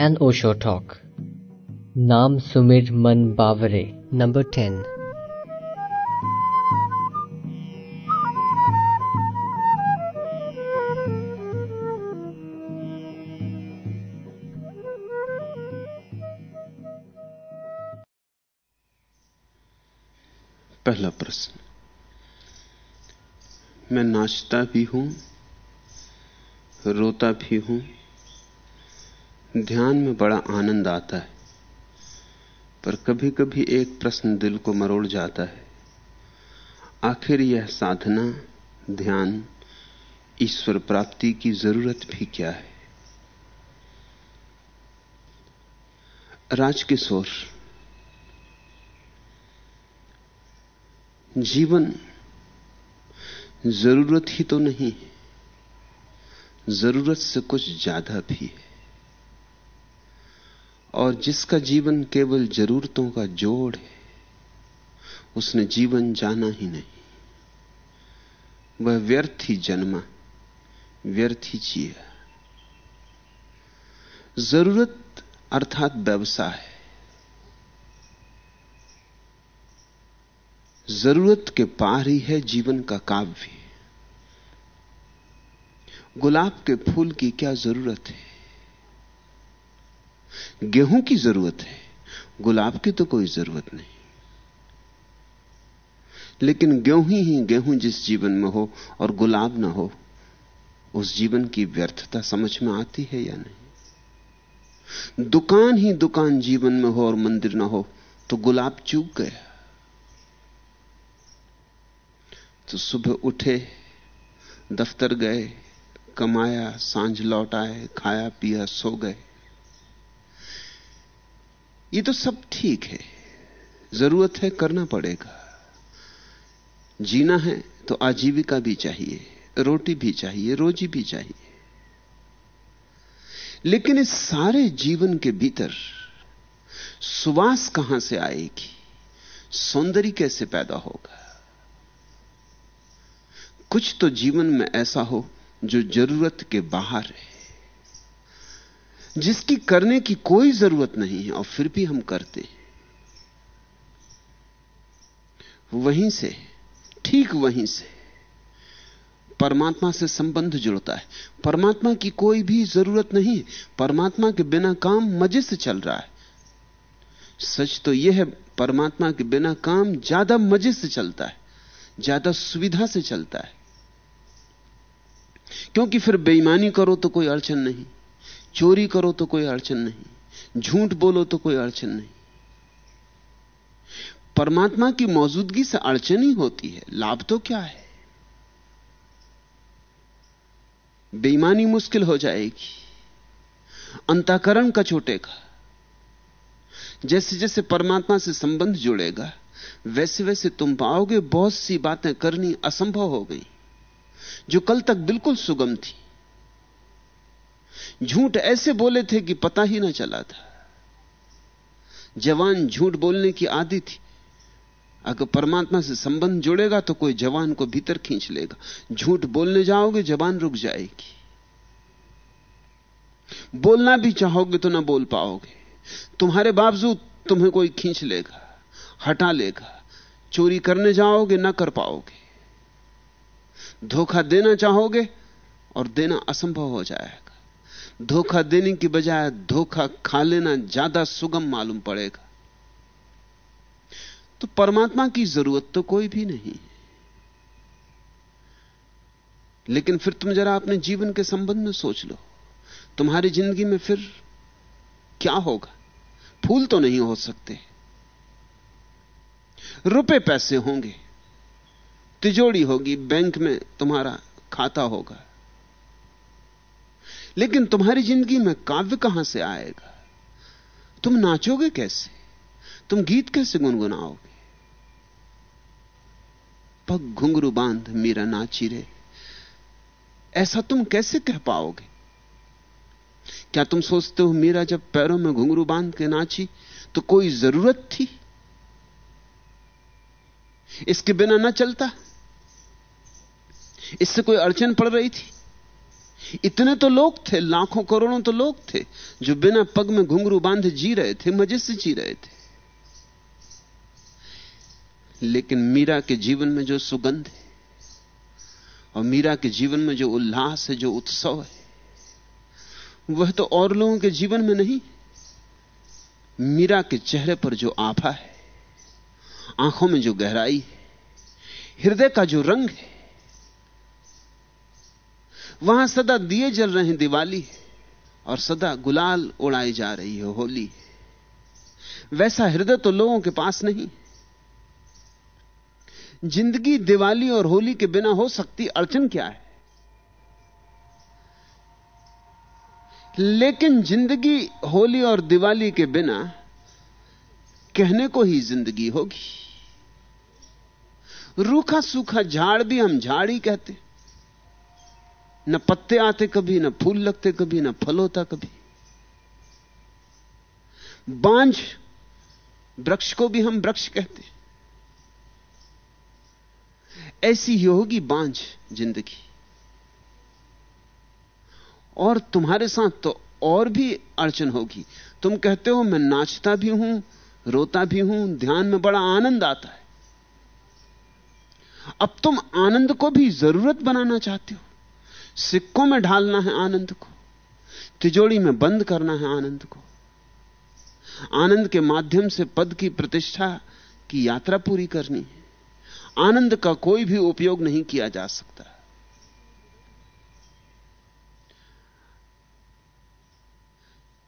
N Osho talk नाम सुमिर मन बावरे नंबर टेन पहला प्रश्न। मैं नाचता भी हूँ रोता भी हूँ ध्यान में बड़ा आनंद आता है, पर कभी कभी एक प्रश्न दिल को मरोड़ जाता है। आखिर यह साधना, ध्यान, ईश्वर प्राप्ति की ज़रूरत भी क्या है? राजकिशोर जीवन ज़रूरत ही तो नहीं ज़रूरत से कुछ ज़्यादा भी है। और जिसका जीवन केवल जरूरतों का जोड़ है, उसने जीवन जाना ही नहीं। वह व्यर्थ ही जन्मा, व्यर्थ ही जिया। ज़रूरत अर्थात व्यवसाय ज़रूरत के पार ही है जीवन का काव्य। गुलाब के फूल की क्या ज़रूरत है? गेहूँ की ज़रूरत है, गुलाब की तो कोई ज़रूरत नहीं। लेकिन गेहूँ ही, गेहूँ जिस जीवन में हो और गुलाब ना हो, उस जीवन की व्यर्थता समझ में आती है या नहीं? दुकान ही दुकान जीवन में हो और मंदिर ना हो तो गुलाब चूक गया। तो सुबह उठे, दफ्तर गए, कमाया, साँझ लौट आए, खाया, पिया, सो गए। ये तो सब ठीक है। ज़रूरत है, करना पड़ेगा। जीना है तो आजीविका भी चाहिए, रोटी भी चाहिए, रोजी भी चाहिए। लेकिन इस सारे जीवन के भीतर सुवास कहाँ से आएगी? सौंदर्य कैसे पैदा होगा? कुछ तो जीवन में ऐसा हो जो ज़रूरत के बाहर है। जिसकी करने की कोई ज़रूरत नहीं है, और फिर भी हम करते हैं। वहीं से, ठीक वहीं से, परमात्मा से संबंध जुड़ता है। परमात्मा की कोई भी ज़रूरत नहीं है परमात्मा के बिना काम मज़े से चल रहा है। सच तो यह है, परमात्मा के बिना काम ज़्यादा मज़े से चलता है, ज़्यादा सुविधा से चलता है। क्योंकि फिर बेईमानी करो तो कोई अड़चन नहीं। चोरी करो तो कोई अड़चन नहीं। झूठ बोलो तो कोई अड़चन नहीं। परमात्मा की मौजूदगी से अड़चन ही होती है। लाभ तो क्या है? बेईमानी मुश्किल हो जाएगी। अंताकरण का छोटेगा जैसे जैसे परमात्मा से संबंध जुड़ेगा वैसे वैसे तुम पाओगे बहुत सी बातें करनी असंभव हो गई, जो कल तक बिल्कुल सुगम थी। झूठ ऐसे बोले थे कि पता ही ना चला था। जवान झूठ बोलने की आदि थी। अगर परमात्मा से संबंध जुड़ेगा तो कोई जवान को भीतर खींच लेगा। झूठ बोलने जाओगे, जवान रुक जाएगी। बोलना भी चाहोगे तो ना बोल पाओगे। तुम्हारे बावजूद तुम्हें कोई खींच लेगा, हटा लेगा। चोरी करने जाओगे, ना कर पाओगे। धोखा देना चाहोगे और देना असंभव हो जाएगा। धोखा देने की बजाय धोखा खा लेना ज़्यादा सुगम मालूम पड़ेगा। तो परमात्मा की ज़रूरत तो कोई भी नहीं लेकिन फिर तुम जरा अपने जीवन के संबंध में सोच लो। तुम्हारी ज़िंदगी में फिर क्या होगा? फूल तो नहीं हो सकते। रुपए पैसे होंगे। तिजोड़ी होगी, बैंक में तुम्हारा खाता होगा। लेकिन तुम्हारी ज़िंदगी में काव्य कहाँ से आएगा? तुम नाचोगे कैसे? तुम गीत कैसे गुनगुनाओगे? पग घुंघरू बाँध मीरा नाची रे। ऐसा तुम कैसे कह पाओगे? क्या तुम सोचते हो मीरा जब पैरों में घुंघरू बाँध के नाची तो कोई ज़रूरत थी? इसके बिना ना चलता। इससे कोई अड़चन पड़ रही थी? इतने तो लोग थे, लाखों करोड़ों तो लोग थे, जो बिना पग में घुंघरू बांधे जी रहे थे मज़े से जी रहे थे। लेकिन मीरा के जीवन में जो सुगंध है, और मीरा के जीवन में जो उल्लास है, जो उत्सव है, वह तो और लोगों के जीवन में नहीं। मीरा के चेहरे पर जो आभा है, आँखों में जो गहराई है, हृदय का जो रंग है वहाँ सदा दिए जल रहे हैं दिवाली और सदा गुलाल उड़ाई जा रही है होली। वैसा हृदय तो लोगों के पास नहीं। ज़िंदगी दिवाली और होली के बिना हो सकती अड़चन क्या है? लेकिन ज़िंदगी होली और दिवाली के बिना कहने को ही ज़िंदगी होगी। रूखा सूखा झाड़ भी हम झाड़ ही कहते न पत्ते आते कभी, न फूल लगते कभी, न फल होता कभी। बांझ, वृक्ष को भी हम वृक्ष कहते ऐसी ही होगी बांझ ज़िंदगी। और तुम्हारे साथ तो और भी अड़चन होगी। तुम कहते हो, मैं नाचता भी हूँ, रोता भी हूँ, ध्यान में बड़ा आनंद आता है। अब तुम आनंद को भी ज़रूरत बनाना चाहते हो। सिक्कों में ढालना है आनंद को तिजोड़ी में बंद करना है आनंद को। आनंद के माध्यम से पद की प्रतिष्ठा की यात्रा पूरी करनी है। आनंद का कोई भी उपयोग नहीं किया जा सकता।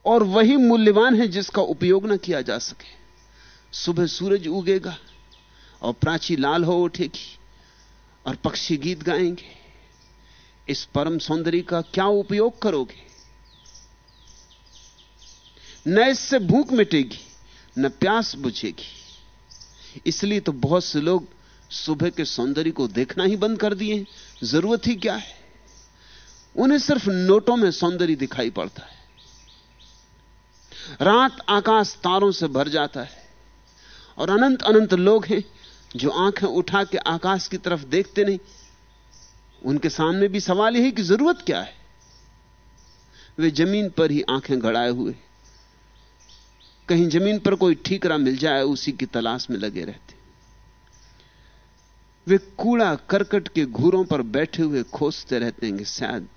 और वही मूल्यवान है जिसका उपयोग ना किया जा सके। सुबह सूरज उगेगा और प्राची लाल हो उठेगी और पक्षी गीत गाएँगे। इस परम सौंदर्य का क्या उपयोग करोगे? न इससे भूख मिटेगी, न प्यास बुझेगी। इसलिए तो बहुत से लोग सुबह के सौंदर्य को देखना ही बंद कर दिए ज़रूरत ही क्या है? उन्हें सिर्फ़ नोटों में सौंदर्य दिखाई पड़ता है। रात आकाश तारों से भर जाता है और अनंत अनंत लोग हैं जो आँखें उठा के आकाश की तरफ़ देखते नहीं। उनके सामने भी सवाल यही कि ज़रूरत क्या है? वे ज़मीन पर ही आँखें गड़ाए हुए। कहीं ज़मीन पर कोई ठीकरा मिल जाए, उसी की तलाश में लगे रहते। वे कूड़ा करकट के घूरों पर बैठे हुए खोजते रहते हैं कि शायद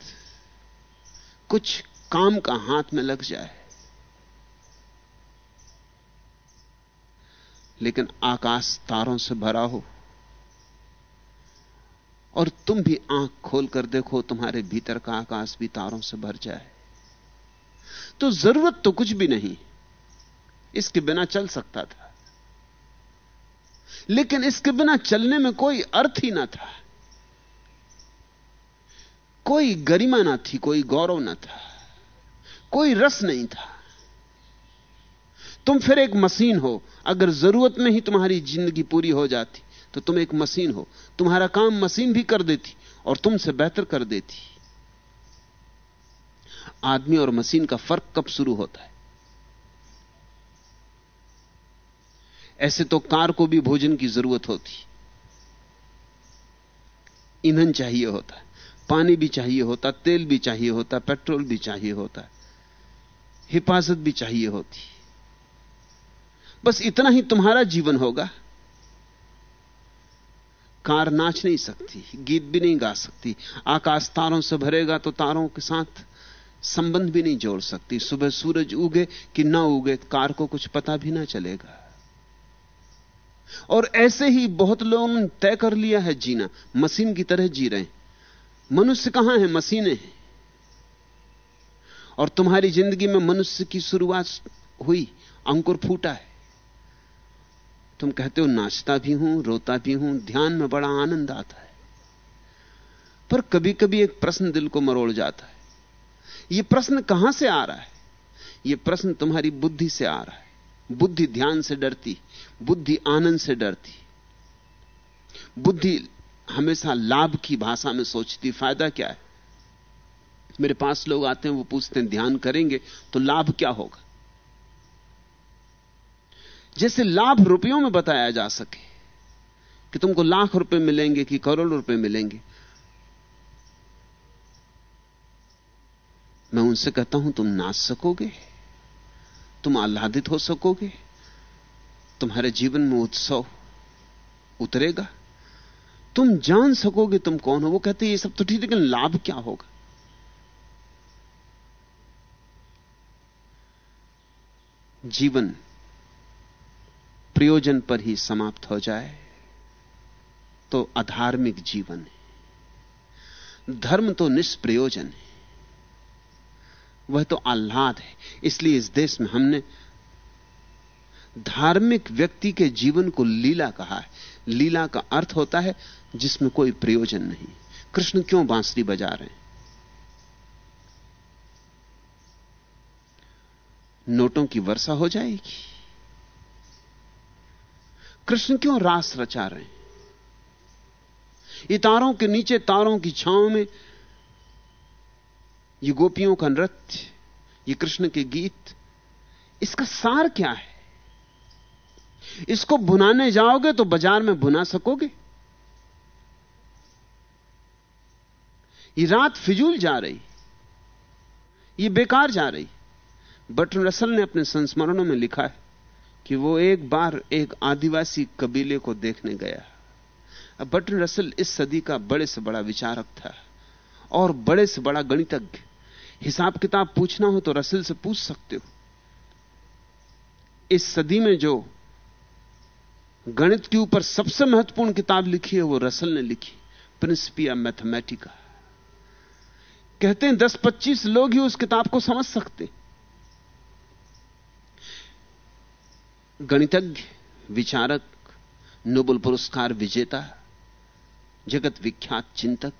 कुछ काम का हाथ में लग जाए। लेकिन आकाश तारों से भरा हो। और तुम भी आँख खोलकर देखो, तुम्हारे भीतर का आकाश भी तारों से भर जाए। तो ज़रूरत तो कुछ भी नहीं। इसके बिना चल सकता था। लेकिन इसके बिना चलने में कोई अर्थ ही ना था। कोई गरिमा ना थी, कोई गौरव ना था। कोई रस नहीं था। तुम फिर एक मशीन हो। अगर ज़रूरत में ही तुम्हारी ज़िंदगी पूरी हो जाती तो तुम एक मशीन हो। तुम्हारा काम मशीन भी कर देती और तुमसे बेहतर कर देती। आदमी और मशीन का फ़र्क कब शुरू होता है? ऐसे तो कार को भी भोजन की ज़रूरत होती। ईंधन चाहिए होता, पानी भी चाहिए होता, तेल भी चाहिए होता, पेट्रोल भी चाहिए होता, हिफाजत भी चाहिए होती। बस इतना ही तुम्हारा जीवन होगा। कार नाच नहीं सकती, गीत भी नहीं गा सकती, आकाश तारों से भरेगा तो तारों के साथ संबंध भी नहीं जोड़ सकती। सुबह सूरज उगे कि ना उगे, कार को कुछ पता भी ना चलेगा। और ऐसे ही बहुत लोगों ने तय कर लिया है जीना। मशीन की तरह जी रहे मनुष्य कहाँ है? मशीनें हैं। और तुम्हारी ज़िंदगी में मनुष्य की शुरुआत हुई, अंकुर फूटा है। तुम कहते हो, नाचता भी हूँ, रोता भी हूँ, ध्यान में बड़ा आनंद आता है। पर कभी कभी एक प्रश्न दिल को मरोड़ जाता है। यह प्रश्न कहाँ से आ रहा है? यह प्रश्न तुम्हारी बुद्धि से आ रहा है। बुद्धि ध्यान से डरती, बुद्धि आनंद से डरती। बुद्धि हमेशा लाभ की भाषा में सोचती, फ़ायदा क्या है? मेरे पास लोग आते हैं, वो पूछते हैं, ध्यान करेंगे तो लाभ क्या होगा? जैसे लाभ रुपयों में बताया जा सके कि तुमको लाख रुपए मिलेंगे कि करोड़ रुपए मिलेंगे। मैं उनसे कहता हूँ, तुम नाच सकोगे, तुम आह्लादित हो सकोगे, तुम्हारे जीवन में उत्सव उतरेगा। तुम जान सकोगे तुम कौन हो। वो कहते ये सब तो ठीक लेकिन लाभ क्या होगा? जीवन प्रयोजन पर ही समाप्त हो जाए तो अधार्मिक जीवन है। धर्म तो निष्प्रयोजन है। वह तो आह्लाद है। इसलिए इस देश में हमने धार्मिक व्यक्ति के जीवन को लीला कहा है। लीला का अर्थ होता है जिसमें कोई प्रयोजन नहीं। कृष्ण क्यों बांसुरी बजा रहे हैं? नोटों की वर्षा हो जाएगी। कृष्ण क्यों रास रचा रहे हैं? ये तारों के नीचे तारों की छांव में ये गोपियों का नृत्य, ये कृष्ण के गीत, इसका सार क्या है? इसको भुनाने जाओगे तो बाज़ार में भुना सकोगे? ये रात फिजूल जा रही, ये बेकार जा रही। बटन रसल ने अपने संस्मरणों में लिखा है कि वो एक बार एक आदिवासी कबीले को देखने गया। अब बटन रसल इस सदी का बड़े से बड़ा विचारक था और बड़े से बड़ा गणितज्ञ। हिसाब किताब पूछना हो तो रसल से पूछ सकते हो। इस सदी में जो गणित के ऊपर सबसे महत्वपूर्ण किताब लिखी है, वो रसल ने लिखी, प्रिंसिपिया मैथमेटिका। कहते हैं 10-25 लोग ही उस किताब को समझ सकते गणितज्ञ, विचारक, नोबल पुरस्कार विजेता, जगत विख्यात चिंतक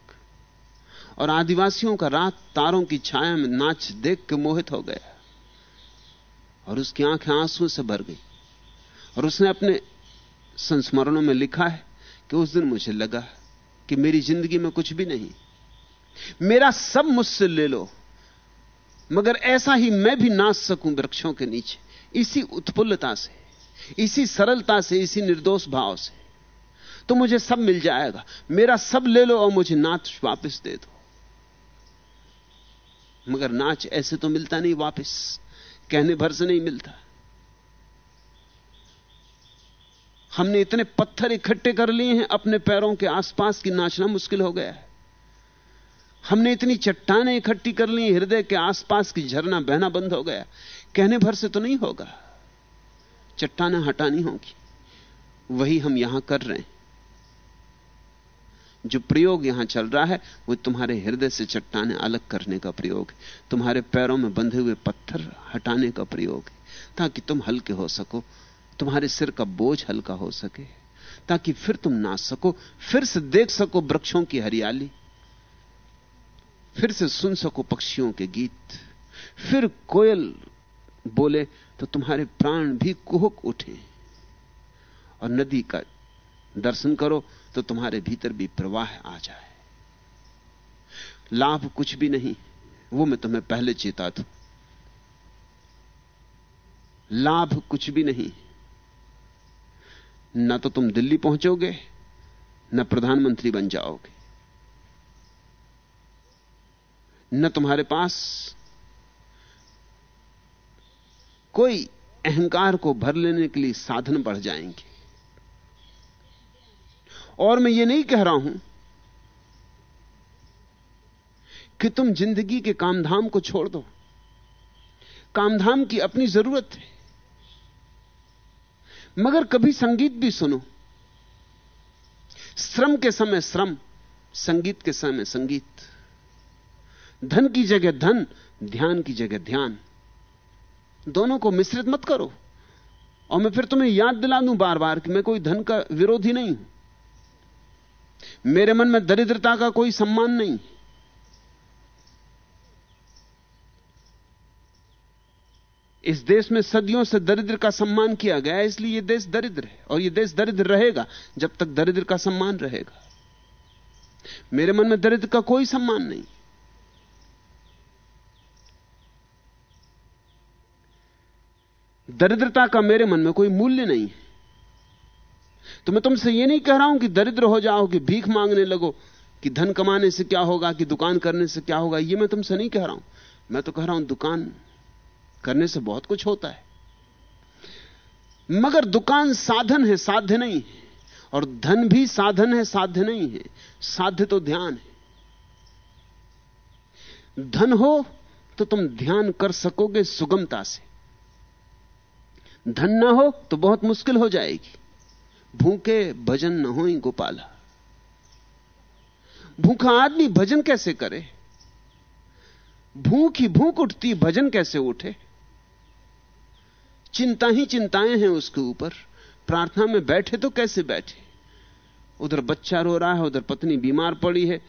और आदिवासियों का रात तारों की छाया में नाच देख के मोहित हो गया और उसकी आँखें आँसू से भर गई और उसने अपने संस्मरणों में लिखा है कि उस दिन मुझे लगा कि मेरी ज़िंदगी में कुछ भी नहीं। मेरा सब मुझसे ले लो, मगर ऐसा ही मैं भी नाच सकूँ वृक्षों के नीचे, इसी उत्फुल्लता से। इसी सरलता से, इसी निर्दोष भाव से। तो मुझे सब मिल जाएगा। मेरा सब ले लो और मुझे नाच वापस दे दो। मगर नाच ऐसे तो मिलता नहीं वापस। कहने भर से नहीं मिलता। हमने इतने पत्थर इकट्ठे कर लिए हैं, अपने पैरों के आसपास की नाचना मुश्किल हो गया है। हमने इतनी चट्टाने इकट्ठी कर ली, हृदय के आसपास की झरना बहना बंद हो गया। कहने भर से तो नहीं होगा। चट्टाने हटानी होगी। वही हम यहाँ कर रहे हैं। जो प्रयोग यहाँ चल रहा है, वो तुम्हारे हृदय से चट्टाने अलग करने का प्रयोग है। तुम्हारे पैरों में बंधे हुए पत्थर हटाने का प्रयोग है। ताकि तुम हल्के हो सको, तुम्हारे सिर का बोझ हल्का हो सके। ताकि फिर तुम नाच सको, फिर से देख सको वृक्षों की हरियाली। फिर से सुन सको पक्षियों के गीत। फिर कोयल बोले तो तुम्हारे प्राण भी कुहक उठे और नदी का दर्शन करो तो तुम्हारे भीतर भी प्रवाह आ जाए। लाभ कुछ भी नहीं, वो मैं तुम्हें पहले चेता दू लाभ कुछ भी नहीं, ना तो तुम दिल्ली पहुंचोगे, न प्रधानमंत्री बन जाओगे। न तुम्हारे पास कोई अहंकार को भर लेने के लिए साधन बढ़ जाएँगे। और मैं ये नहीं कह रहा हूँ कि तुम ज़िंदगी के कामधाम को छोड़ दो। कामधाम की अपनी ज़रूरत है। मगर कभी संगीत भी सुनो। श्रम के समय श्रम, संगीत के समय संगीत। धन की जगह धन, ध्यान की जगह ध्यान। दोनों को मिश्रित मत करो। और मैं फिर तुम्हें याद दिला दूँ बार बार कि मैं कोई धन का विरोधी नहीं हूँ। मेरे मन में दरिद्रता का कोई सम्मान नहीं। इस देश में सदियों से दरिद्र का सम्मान किया गया इसलिए यह देश दरिद्र है, और यह देश दरिद्र रहेगा जब तक दरिद्र का सम्मान रहेगा। मेरे मन में दरिद्र का कोई सम्मान नहीं। दरिद्रता का मेरे मन में कोई मूल्य नहीं है। तो मैं तुमसे यह नहीं कह रहा हूँ कि दरिद्र हो जाओ, कि भीख मांगने लगो, कि धन कमाने से क्या होगा, कि दुकान करने से क्या होगा यह मैं तुमसे नहीं कह रहा हूँ। मैं तो कह रहा हूँ दुकान करने से बहुत कुछ होता है। मगर दुकान साधन है, साध्य नहीं है। और धन भी साधन है, साध्य नहीं है। साध्य तो ध्यान है। धन हो तो तुम ध्यान कर सकोगे सुगमता से। धन ना हो तो बहुत मुश्किल हो जाएगी। भूखे भजन न हो गोपाला। भूखा आदमी भजन कैसे करे? भूख ही भूख उठती, भजन कैसे उठे? चिंता ही चिंताएँ हैं उसके ऊपर। प्रार्थना में बैठे तो कैसे बैठे? उधर बच्चा रो रहा है, उधर पत्नी बीमार पड़ी है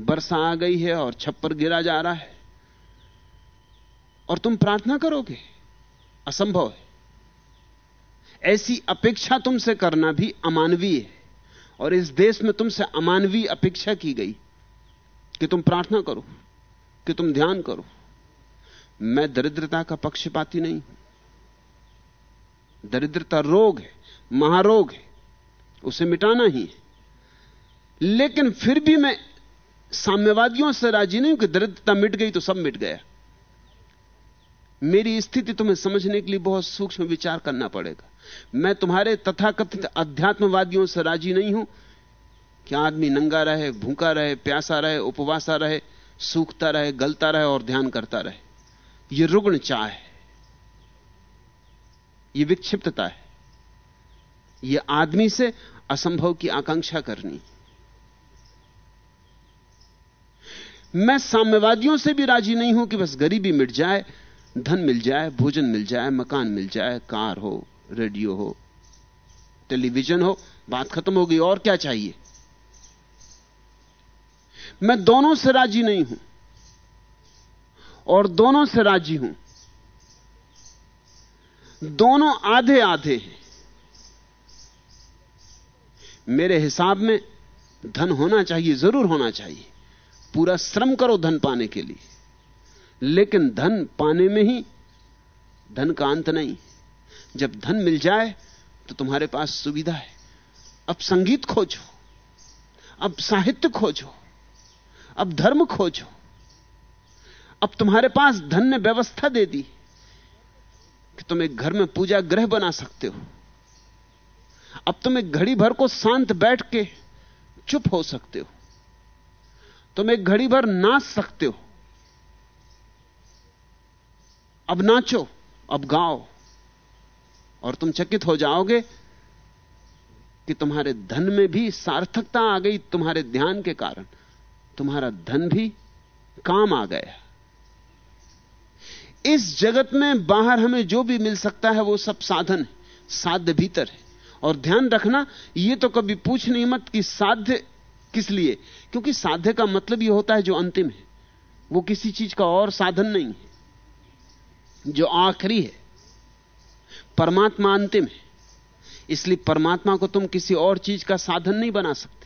वर्षा आ गई है और छप्पर गिरा जा रहा है। और तुम प्रार्थना करोगे? असंभव है। ऐसी अपेक्षा तुमसे करना भी अमानवीय है। और इस देश में तुमसे अमानवीय अपेक्षा की गई कि तुम प्रार्थना करो, कि तुम ध्यान करो। मैं दरिद्रता का पक्षपाती नहीं। दरिद्रता रोग है, महारोग है, उसे मिटाना ही है। लेकिन फिर भी मैं साम्यवादियों से राज़ी नहीं हूँ कि दरिद्रता मिट गई तो सब मिट गया। मेरी स्थिति तुम्हें समझने के लिए बहुत सूक्ष्म विचार करना पड़ेगा। मैं तुम्हारे तथाकथित अध्यात्मवादियों से राज़ी नहीं हूँ। कि आदमी नंगा रहे, भूखा रहे, प्यासा रहे, उपवासा रहे, सूखता रहे, गलता रहे और ध्यान करता रहे? यह रुग्ण चाह है। यह विक्षिप्तता है। यह आदमी से असंभव की आकांक्षा करनी। मैं साम्यवादियों से भी राज़ी नहीं हूँ कि बस गरीबी मिट जाए, धन मिल जाए, भोजन मिल जाए, मकान मिल जाए, कार हो रेडियो हो, टेलीविज़न हो, बात खत्म हो गई, और क्या चाहिए? मैं दोनों से राज़ी नहीं हूँ, और दोनों से राज़ी हूँ। दोनों आधे आधे हैं। मेरे हिसाब में धन होना चाहिए, ज़रूर होना चाहिए। पूरा श्रम करो धन पाने के लिए। लेकिन धन पाने में ही धन का अंत नहीं। जब धन मिल जाए तो तुम्हारे पास सुविधा है। अब संगीत खोजो, अब साहित्य खोजो, अब धर्म खोजो। अब तुम्हारे पास धन ने व्यवस्था दे दी कि तुम एक घर में पूजा ग्रह बना सकते हो। अब तुम एक घड़ी भर को शांत बैठ के चुप हो सकते हो। तुम एक घड़ी भर नाच सकते हो। अब नाचो, अब गाओ। और तुम चकित हो जाओगे कि तुम्हारे धन में भी सार्थकता आ गई तुम्हारे ध्यान के कारण। तुम्हारा धन भी काम आ गया। इस जगत में बाहर हमें जो भी मिल सकता है वो सब साधन है, साध्य भीतर है। और ध्यान रखना, ये तो कभी पूछ नहीं मत कि साध्य किस लिए। क्योंकि साध्य का मतलब ये होता है जो अंतिम है। वो किसी चीज़ का और साधन नहीं है, जो आखिरी है। परमात्मा अंतिम है। इसलिए परमात्मा को तुम किसी और चीज़ का साधन नहीं बना सकते।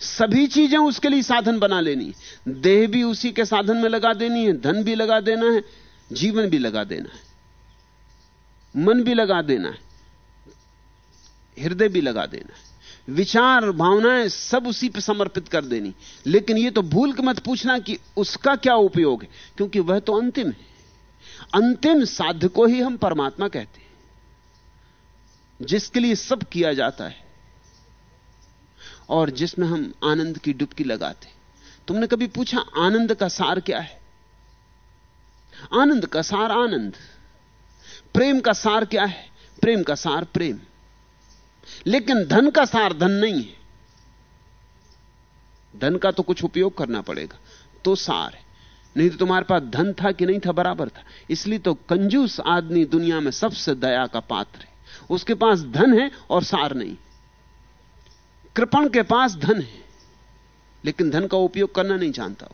सभी चीज़ें उसके लिए साधन बना लेनी देह भी उसी के साधन में लगा देनी है, धन भी लगा देना है, जीवन भी लगा देना है, मन भी लगा देना है, हृदय भी लगा देना है। विचार, भावनाएँ सब उसी पर समर्पित कर देनी। लेकिन यह तो भूल के मत पूछना कि उसका क्या उपयोग है, क्योंकि वह तो अंतिम है। अंतिम साध्य को ही हम परमात्मा कहते हैं। जिसके लिए सब किया जाता है और जिसमें हम आनंद की डुबकी लगाते तुमने कभी पूछा आनंद का सार क्या है? आनंद का सार आनंद। प्रेम का सार क्या है? प्रेम का सार प्रेम। लेकिन धन का सार धन नहीं है। धन का तो कुछ उपयोग करना पड़ेगा। तो सार है। नहीं तो तुम्हारे पास धन था कि नहीं था? बराबर था। इसलिए तो कंजूस आदमी दुनिया में सबसे दया का पात्र है। उसके पास धन है और सार नहीं। कृपण के पास धन है, लेकिन धन का उपयोग करना नहीं जानता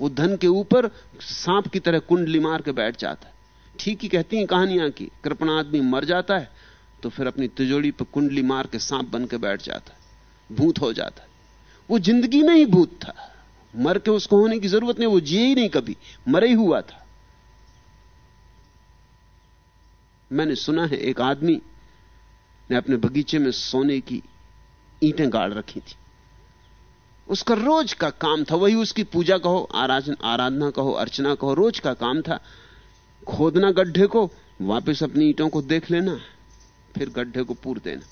वो। धन के ऊपर सांप की तरह कुंडली मार के बैठ जाता है। ठीक ही कहती हैं कहानियाँ की कृपण आदमी मर जाता है तो फिर अपनी तिजोड़ी पर कुंडली मार के सांप बन के बैठ जाता है। भूत हो जाता है। वो ज़िंदगी में ही भूत था। मर के उसको होने की ज़रूरत नहीं, वो जिए ही नहीं कभी। मरे ही हुआ था। मैंने सुना है, एक आदमी ने अपने बगीचे में सोने की ईंटें गाड़ रखी थी। उसका रोज का काम था, वही उसकी पूजा कहो, आराधन, आराधना कहो, अर्चना कहो, रोज का काम था। खोदना गड्ढे को, वापस अपनी ईंटों को देख लेना, फिर गड्ढे को पूर देना।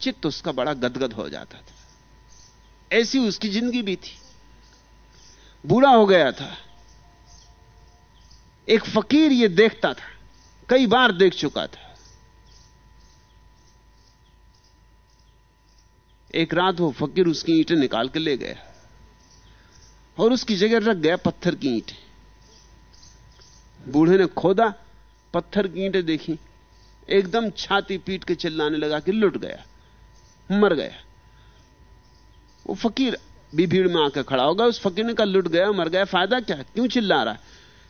चित्त उसका बड़ा गदगद हो जाता था। ऐसी उसकी ज़िंदगी भी थी। बूढ़ा हो गया था। एक फकीर ये देखता था, कई बार देख चुका था। एक रात वो फकीर उसकी ईंटें निकाल के ले गया और उसकी जगह रख गया पत्थर की ईंटें। बूढ़े ने खोदा, पत्थर की ईंटें देखी, एकदम छाती पीट के चिल्लाने लगा कि लुट गया, मर गया। वो फकीर भी भीड़ में आकर खड़ा होगा, उस फकीर ने कहा, लुट गया, मर गया, फ़ायदा क्या क्यों चिल्ला रहा है?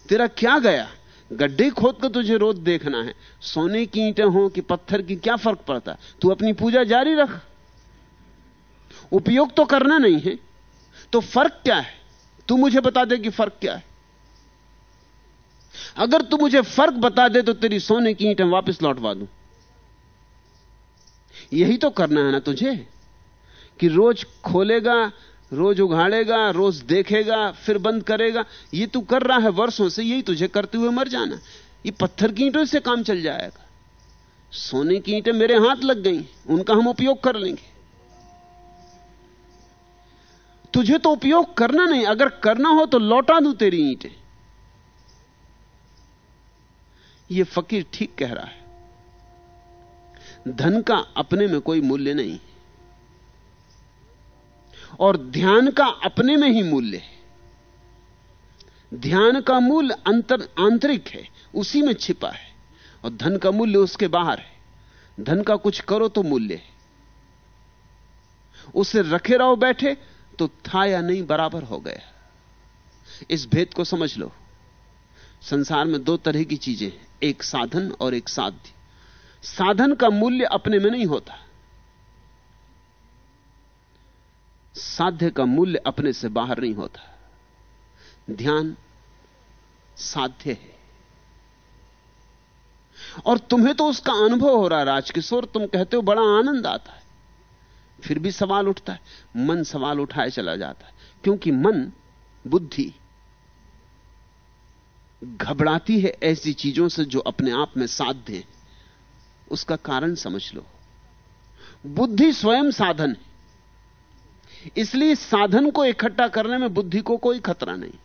तेरा क्या गया? गड्ढे खोद कर तुझे रोज देखना है। सोने की ईंटें हो कि पत्थर की, क्या फ़र्क पड़ता? तू अपनी पूजा जारी रख। उपयोग तो करना नहीं है। तो फ़र्क क्या है? तू मुझे बता दे कि फ़र्क क्या है। अगर तू मुझे फ़र्क बता दे तो तेरी सोने की ईंटें वापस लौटवा दूँ। यही तो करना है ना तुझे? कि रोज खोलेगा रोज उघाड़ेगा, रोज देखेगा, फिर बंद करेगा। ये तू कर रहा है वर्षों से, यही तुझे करते हुए मर जाना। ये पत्थर की ईंटों से काम चल जाएगा। सोने की ईंटें मेरे हाथ लग गई, उनका हम उपयोग कर लेंगे। तुझे तो उपयोग करना नहीं, अगर करना हो तो लौटा दू तेरी ईंटें। यह फकीर ठीक कह रहा है। धन का अपने में कोई मूल्य नहीं। और ध्यान का अपने में ही मूल्य है। ध्यान का मूल्य अंतर, आंतरिक है, उसी में छिपा है। और धन का मूल्य उसके बाहर है। धन का कुछ करो तो मूल्य है। उसे रखे रहो बैठे तो था या नहीं बराबर हो गया। इस भेद को समझ लो। संसार में दो तरह की चीज़ें एक साधन और एक साध्य। साधन का मूल्य अपने में नहीं होता। साध्य का मूल्य अपने से बाहर नहीं होता। ध्यान साध्य है। और तुम्हें तो उसका अनुभव हो रहा है, राजकिशोर, तुम कहते हो बड़ा आनंद आता है। फिर भी सवाल उठता है, मन सवाल उठाए चला जाता है, क्योंकि मन बुद्धि घबराती है ऐसी चीज़ों से जो अपने आप में साध्य है। उसका कारण समझ लो। बुद्धि स्वयं साधन है। इसलिए साधन को इकट्ठा करने में बुद्धि को कोई खतरा नहीं।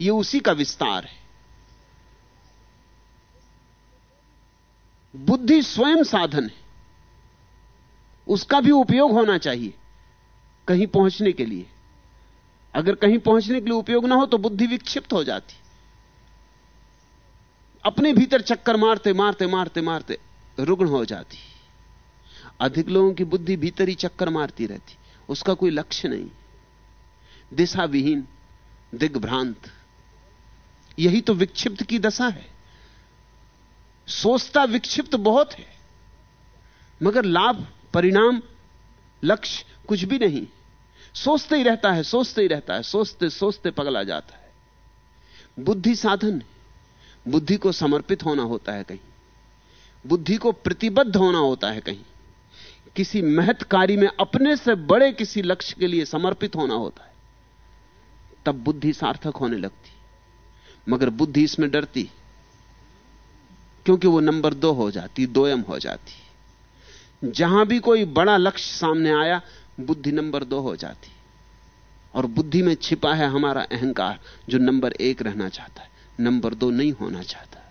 यह उसी का विस्तार है। बुद्धि स्वयं साधन है। उसका भी उपयोग होना चाहिए कहीं पहुँचने के लिए। अगर कहीं पहुँचने के लिए उपयोग ना हो तो बुद्धि विक्षिप्त हो जाती। अपने भीतर चक्कर मारते मारते मारते मारते रुग्ण हो जाती। अधिक लोगों की बुद्धि भीतर ही चक्कर मारती रहती। उसका कोई लक्ष्य नहीं। दिशा विहीन दिग्भ्रांत। यही तो विक्षिप्त की दशा है। सोचता विक्षिप्त बहुत है। मगर लाभ, परिणाम, लक्ष्य कुछ भी नहीं। सोचते ही रहता है, सोचते ही रहता है, सोचते सोचते पगला जाता है। बुद्धि साधन बुद्धि को समर्पित होना होता है कहीं। बुद्धि को प्रतिबद्ध होना होता है कहीं। किसी महत कार्य में अपने से बड़े किसी लक्ष्य के लिए समर्पित होना होता है, तब बुद्धि सार्थक होने लगती। मगर बुद्धि इसमें डरती, क्योंकि वो नंबर दो हो जाती, दोयम हो जाती। जहाँ भी कोई बड़ा लक्ष्य सामने आया, बुद्धि नंबर दो हो जाती। और बुद्धि में छिपा है हमारा अहंकार, जो नंबर एक रहना चाहता है, नंबर दो नहीं होना चाहता।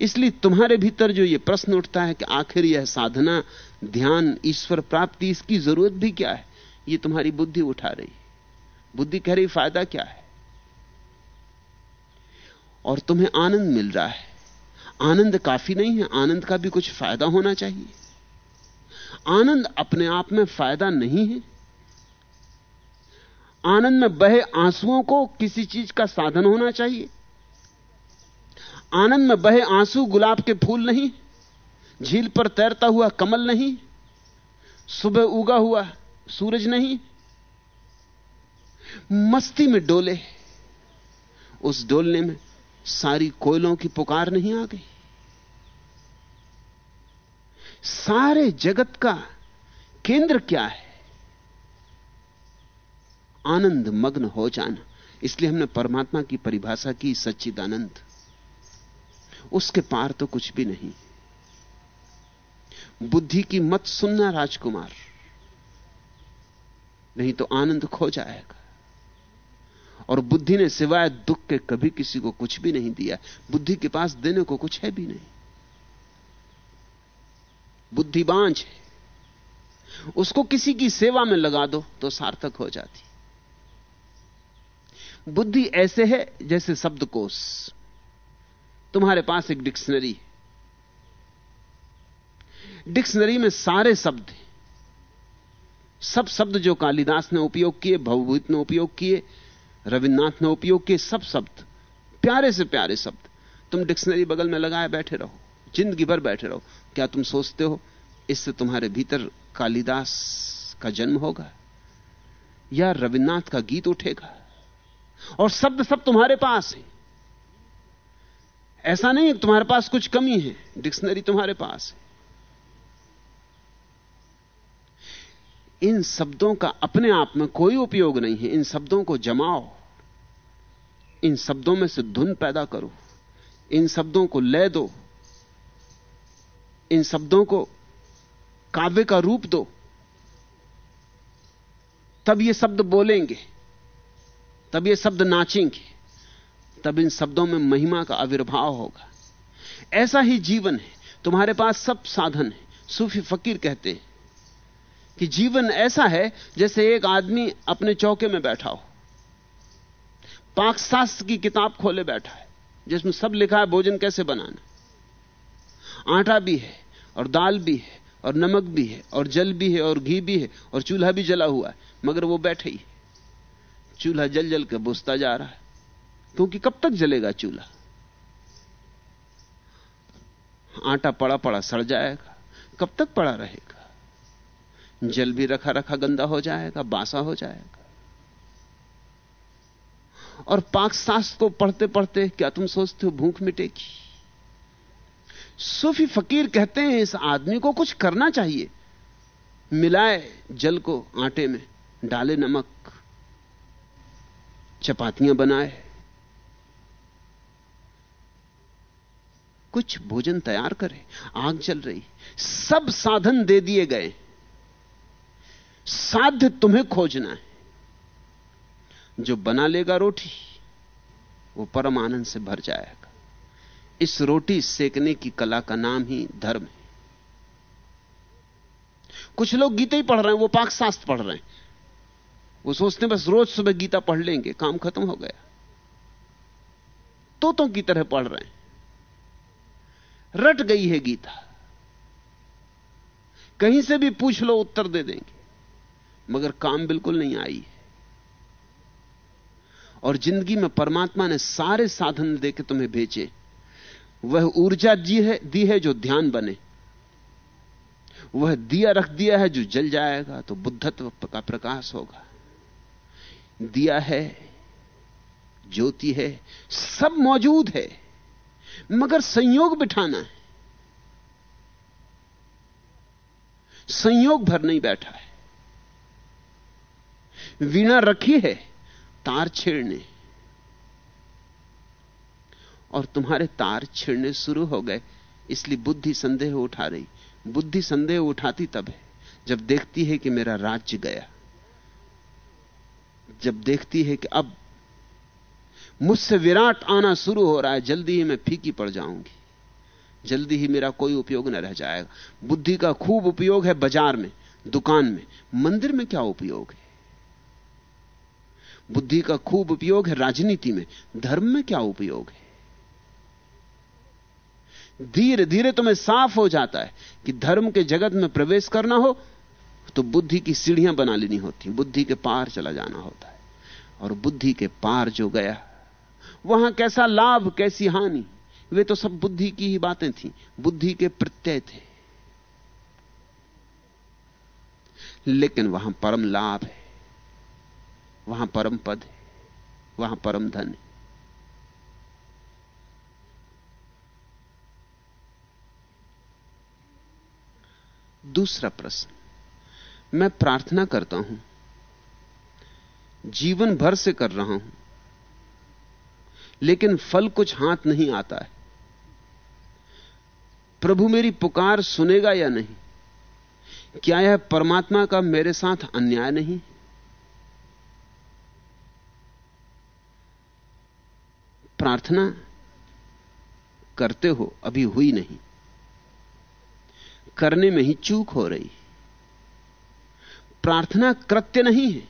इसलिए तुम्हारे भीतर जो यह प्रश्न उठता है कि आखिर यह साधना, ध्यान, ईश्वर प्राप्ति, इसकी ज़रूरत भी क्या है? यह तुम्हारी बुद्धि उठा रही बुद्धि कह रही, फ़ायदा क्या है? और तुम्हें आनंद मिल रहा है। आनंद काफ़ी नहीं है, आनंद का भी कुछ फ़ायदा होना चाहिए। आनंद अपने आप में फ़ायदा नहीं है। आनंद में बहे आंसुओं को किसी चीज़ का साधन होना चाहिए। आनंद में बहे आँसू गुलाब के फूल नहीं, झील पर तैरता हुआ कमल नहीं, सुबह उगा हुआ सूरज नहीं, मस्ती में डोले, उस डोलने में सारी कोयलों की पुकार नहीं आ गई। सारे जगत का केंद्र क्या है? आनंद मग्न हो जाना। इसलिए हमने परमात्मा की परिभाषा की सच्चिदानंद। उसके पार तो कुछ भी नहीं। बुद्धि की मत सुनना राजकुमार। नहीं तो आनंद खो जाएगा। और बुद्धि ने सिवाय दुख के कभी किसी को कुछ भी नहीं दिया। बुद्धि के पास देने को कुछ है भी नहीं। बुद्धि बांझ है। उसको किसी की सेवा में लगा दो तो सार्थक हो जाती। बुद्धि ऐसे है जैसे शब्दकोश। तुम्हारे पास एक डिक्शनरी। है डिक्शनरी में सारे शब्द सब शब्द जो कालिदास ने उपयोग किए, भवभूत ने उपयोग किए, रविन्द्रनाथ ने उपयोग किए, सब शब्द, प्यारे से प्यारे शब्द। तुम डिक्शनरी बगल में लगाए बैठे रहो, ज़िंदगी भर बैठे रहो। क्या तुम सोचते हो, इससे तुम्हारे भीतर कालिदास का जन्म होगा? या रविन्द्रनाथ का गीत उठेगा? और शब्द सब तुम्हारे पास है। ऐसा नहीं है तुम्हारे पास कुछ कमी है। डिक्शनरी तुम्हारे पास है। इन शब्दों का अपने आप में कोई उपयोग नहीं है। इन शब्दों को जमाओ। इन शब्दों में से धुन पैदा करो। इन शब्दों को ले दो। इन शब्दों को काव्य का रूप दो। तब ये शब्द बोलेंगे। तब ये शब्द नाचेंगे। तब इन शब्दों में महिमा का आविर्भाव होगा। ऐसा ही जीवन है। तुम्हारे पास सब साधन है। सूफी फकीर कहते हैं कि जीवन ऐसा है जैसे एक आदमी अपने चौके में बैठा हो। पाकशास्त्र की किताब खोले बैठा है, जिसमें सब लिखा है भोजन कैसे बनाना। आटा भी है, और दाल भी है, और नमक भी है, और जल भी है, और घी भी है, और चूल्हा भी जला हुआ है, मगर वो बैठे ही चूल्हा जल जल के बुझता जा रहा है। क्योंकि कब तक जलेगा चूल्हा? आटा पड़ा पड़ा सड़ जाएगा, कब तक पड़ा रहेगा? जल भी रखा रखा गंदा हो जाएगा, बासा हो जाएगा। और पाक शास्त्र को पढ़ते पढ़ते क्या तुम सोचते हो भूख मिटेगी? सूफी फकीर कहते हैं, इस आदमी को कुछ करना चाहिए। मिलाए जल को आटे में, डाले नमक, चपातियाँ बनाए। कुछ भोजन तैयार करे, आग चल रही, सब साधन दे दिए गए। साध्य तुम्हें खोजना है। जो बना लेगा रोटी, वो परम आनंद से भर जाएगा। इस रोटी सेकने की कला का नाम ही धर्म है। कुछ लोग गीता ही पढ़ रहे हैं, वो पाक शास्त्र पढ़ रहे हैं। वो सोचते बस रोज सुबह गीता पढ़ लेंगे, काम खत्म हो गया। तोतों की तरह पढ़ रहे हैं। रट गई है गीता। कहीं से भी पूछ लो, उत्तर दे देंगे। मगर काम बिल्कुल नहीं आई है। और ज़िंदगी में परमात्मा ने सारे साधन देके तुम्हें भेजे। वह ऊर्जा दी है दी है जो ध्यान बने। वह दिया रख दिया है जो जल जाएगा तो बुद्धत्व का प्रकाश होगा। दिया है, ज्योति है, सब मौजूद है। मगर संयोग बिठाना है। संयोग भर नहीं बैठा है। वीणा रखी है, तार छेड़ने। और तुम्हारे तार छेड़ने शुरू हो गए, इसलिए बुद्धि संदेह उठा रही। बुद्धि संदेह उठाती तब है, जब देखती है कि मेरा राज्य गया। जब देखती है कि अब मुझसे विराट आना शुरू हो रहा है, जल्दी ही मैं फीकी पड़ जाऊँगी। जल्दी ही मेरा कोई उपयोग न रह जाएगा। बुद्धि का खूब उपयोग है बाज़ार में, दुकान में। मंदिर में क्या उपयोग है? बुद्धि का खूब उपयोग है राजनीति में। धर्म में क्या उपयोग है? धीरे धीरे तुम्हें साफ़ हो जाता है कि धर्म के जगत में प्रवेश करना हो तो बुद्धि की सीढ़ियाँ बना लेनी होती बुद्धि के पार चला जाना होता है। और बुद्धि के पार जो गया वहाँ कैसा लाभ, कैसी हानि? वे तो सब बुद्धि की ही बातें थी। बुद्धि के प्रत्यय थे। लेकिन वहाँ परम लाभ है। वहाँ परम पद है। वहाँ परम धन है। दूसरा प्रश्न। मैं प्रार्थना करता हूँ। जीवन भर से कर रहा हूँ। लेकिन फल कुछ हाथ नहीं आता है। प्रभु मेरी पुकार सुनेगा या नहीं? क्या यह परमात्मा का मेरे साथ अन्याय नहीं? प्रार्थना करते हो, अभी हुई नहीं। करने में ही चूक हो रही प्रार्थना कृत्य नहीं है।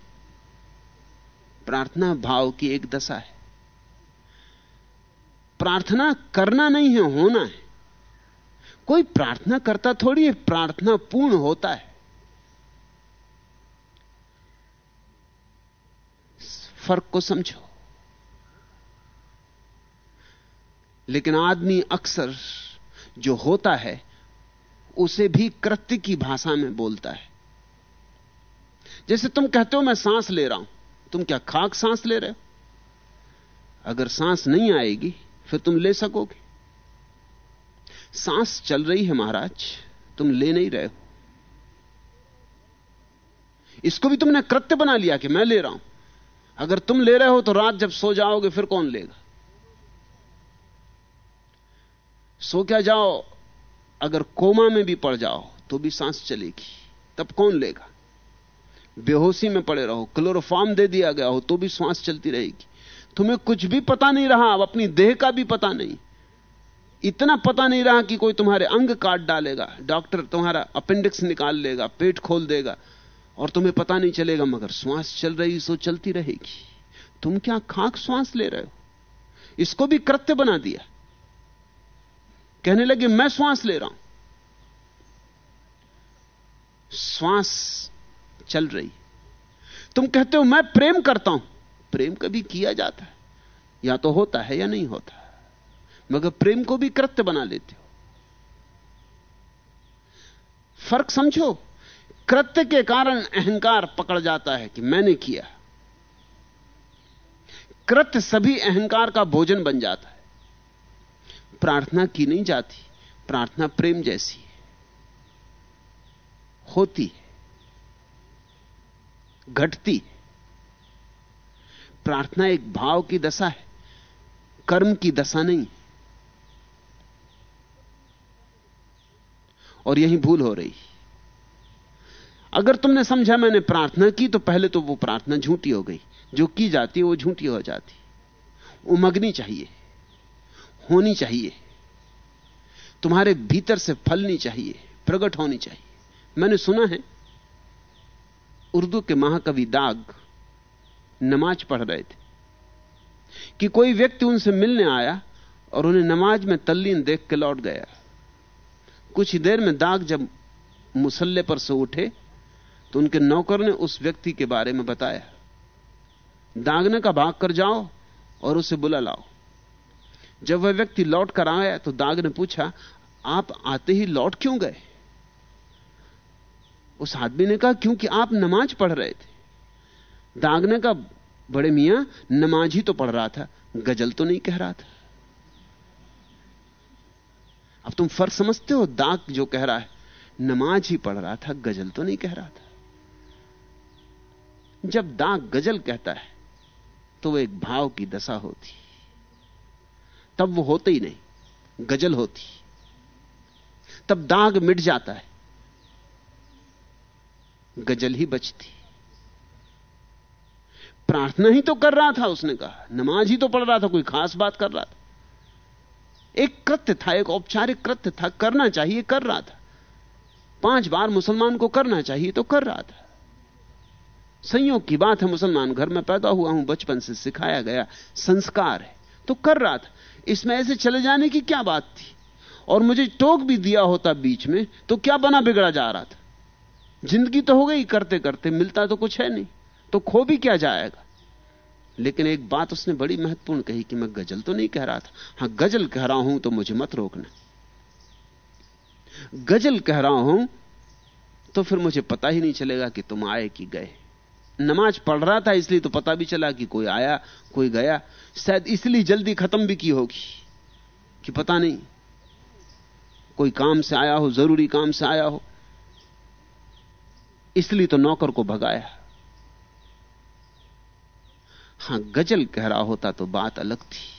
प्रार्थना भाव की एक दशा है। प्रार्थना करना नहीं है, होना है। कोई प्रार्थना करता थोड़ी है प्रार्थना पूर्ण होता है। फ़र्क को समझो। लेकिन आदमी अक्सर जो होता है, उसे भी कृत्य की भाषा में बोलता है। जैसे तुम कहते हो, मैं सांस ले रहा हूँ। तुम क्या खाक सांस ले रहे हो? अगर सांस नहीं आएगी फिर तुम ले सकोगे। सांस चल रही है महाराज, तुम ले नहीं रहे हो। इसको भी तुमने कृत्य बना लिया कि मैं ले रहा हूँ। अगर तुम ले रहे हो तो रात जब सो जाओगे, फिर कौन लेगा? सो क्या जाओ, अगर कोमा में भी पड़ जाओ तो भी सांस चलेगी, तब कौन लेगा? बेहोशी में पड़े रहो, क्लोरोफॉर्म दे दिया गया हो तो भी सांस चलती रहेगी। तुम्हें कुछ भी पता नहीं रहा, अब अपनी देह का भी पता नहीं। इतना पता नहीं रहा कि कोई तुम्हारे अंग काट डालेगा, डॉक्टर तुम्हारा अपेंडिक्स निकाल लेगा, पेट खोल देगा, और तुम्हें पता नहीं चलेगा, मगर श्वास चल रही, सो चलती रहेगी। तुम क्या खाक श्वास ले रहे हो? इसको भी कृत्य बना दिया। कहने लगे, मैं श्वास ले रहा हूँ। श्वास चल रही। तुम कहते हो, मैं प्रेम करता हूँ। प्रेम कभी किया जाता है? या तो होता है या नहीं होता मगर प्रेम को भी कृत्य बना लेते हो। फ़र्क समझो, कृत्य के कारण अहंकार पकड़ जाता है कि मैंने किया कृत्य सभी अहंकार का भोजन बन जाता है। प्रार्थना की नहीं जाती, प्रार्थना प्रेम जैसी है। होती है, घटती प्रार्थना एक भाव की दशा है, कर्म की दशा नहीं। और यही भूल हो रही। अगर तुमने समझा मैंने प्रार्थना की तो पहले तो वो प्रार्थना झूठी हो गई। जो की जाती है, वो झूठी हो जाती। उमगनी चाहिए। होनी चाहिए। तुम्हारे भीतर से फलनी चाहिए। प्रकट होनी चाहिए। मैंने सुना है, उर्दू के महाकवि दाग नमाज़ पढ़ रहे थे। कि कोई व्यक्ति उनसे मिलने आया और उन्हें नमाज़ में तल्लीन देख के लौट गया। कुछ ही देर में दाग जब मुसल्ले पर से उठे तो उनके नौकर ने उस व्यक्ति के बारे में बताया। दागने का भाग कर जाओ और उसे बुला लाओ। जब वह व्यक्ति लौट कर आया तो दाग ने पूछा, आप आते ही लौट क्यों गए? उस आदमी ने कहा, क्योंकि आप नमाज़ पढ़ रहे थे। दाग का बड़े मियाँ नमाज़ ही तो पढ़ रहा था, गज़ल तो नहीं कह रहा था। अब तुम फ़र्क समझते हो, दाग जो कह रहा है, नमाज़ ही पढ़ रहा था, गज़ल तो नहीं कह रहा था। जब दाग गज़ल कहता है तो वो एक भाव की दशा होती। तब वो होते ही नहीं, गज़ल होती। तब दाग मिट जाता है, गज़ल ही बचती। प्रार्थना ही तो कर रहा था, उसने कहा। नमाज़ ही तो पढ़ रहा था, कोई खास बात कर रहा था। एक कृत्य था, एक औपचारिक कृत्य था, करना चाहिए, कर रहा था। पाँच बार मुसलमान को करना चाहिए तो कर रहा था। संयोग की बात है, मुसलमान घर में पैदा हुआ हूँ, बचपन से सिखाया गया संस्कार है तो कर रहा था। इसमें ऐसे चले जाने की क्या बात थी? और मुझे टोक भी दिया होता बीच में तो क्या बना बिगड़ा जा रहा था? ज़िंदगी तो हो गई करते करते मिलता तो कुछ है नहीं तो खो भी क्या जाएगा? लेकिन एक बात उसने बड़ी महत्वपूर्ण कही कि मैं गज़ल तो नहीं कह रहा था। हाँ, गज़ल कह रहा हूँ तो मुझे मत रोकना। गज़ल कह रहा हूँ तो फिर मुझे पता ही नहीं चलेगा कि तुम आए कि गए। नमाज़ पढ़ रहा था इसलिए तो पता भी चला कि कोई आया, कोई गया। शायद इसलिए जल्दी खत्म भी की होगी कि पता नहीं, कोई काम से आया हो, ज़रूरी काम से आया हो। इसलिए तो नौकर को भगाया। हाँ, गज़ल कह रहा होता तो बात अलग थी।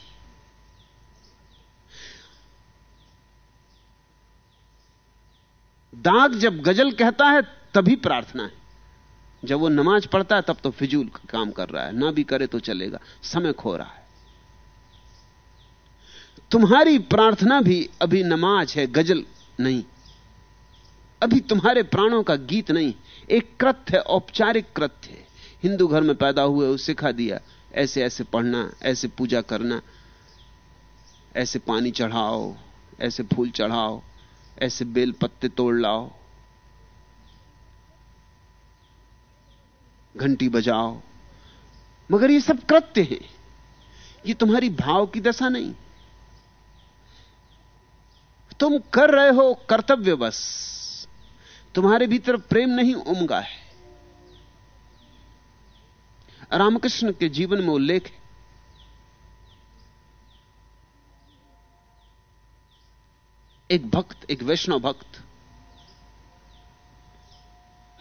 दाग जब गज़ल कहता है, तभी प्रार्थना है। जब वो नमाज़ पढ़ता है, तब तो फिजूल काम कर रहा है। ना भी करे तो चलेगा। समय खो रहा है। तुम्हारी प्रार्थना भी अभी नमाज़ है, गज़ल नहीं। अभी तुम्हारे प्राणों का गीत नहीं। एक कृत्य औपचारिक कृत्य है। हिंदू घर में पैदा हुए, उसे सिखा दिया। ऐसे ऐसे पढ़ना, ऐसे पूजा करना, ऐसे पानी चढ़ाओ, ऐसे फूल चढ़ाओ, ऐसे बेल पत्ते तोड़ लाओ, घंटी बजाओ। मगर ये सब कृत्य हैं। ये तुम्हारी भाव की दशा नहीं। तुम कर रहे हो कर्तव्य बस। तुम्हारे भीतर प्रेम नहीं उमगा है। रामकृष्ण के जीवन में उल्लेख है। एक भक्त, एक वैष्णव भक्त,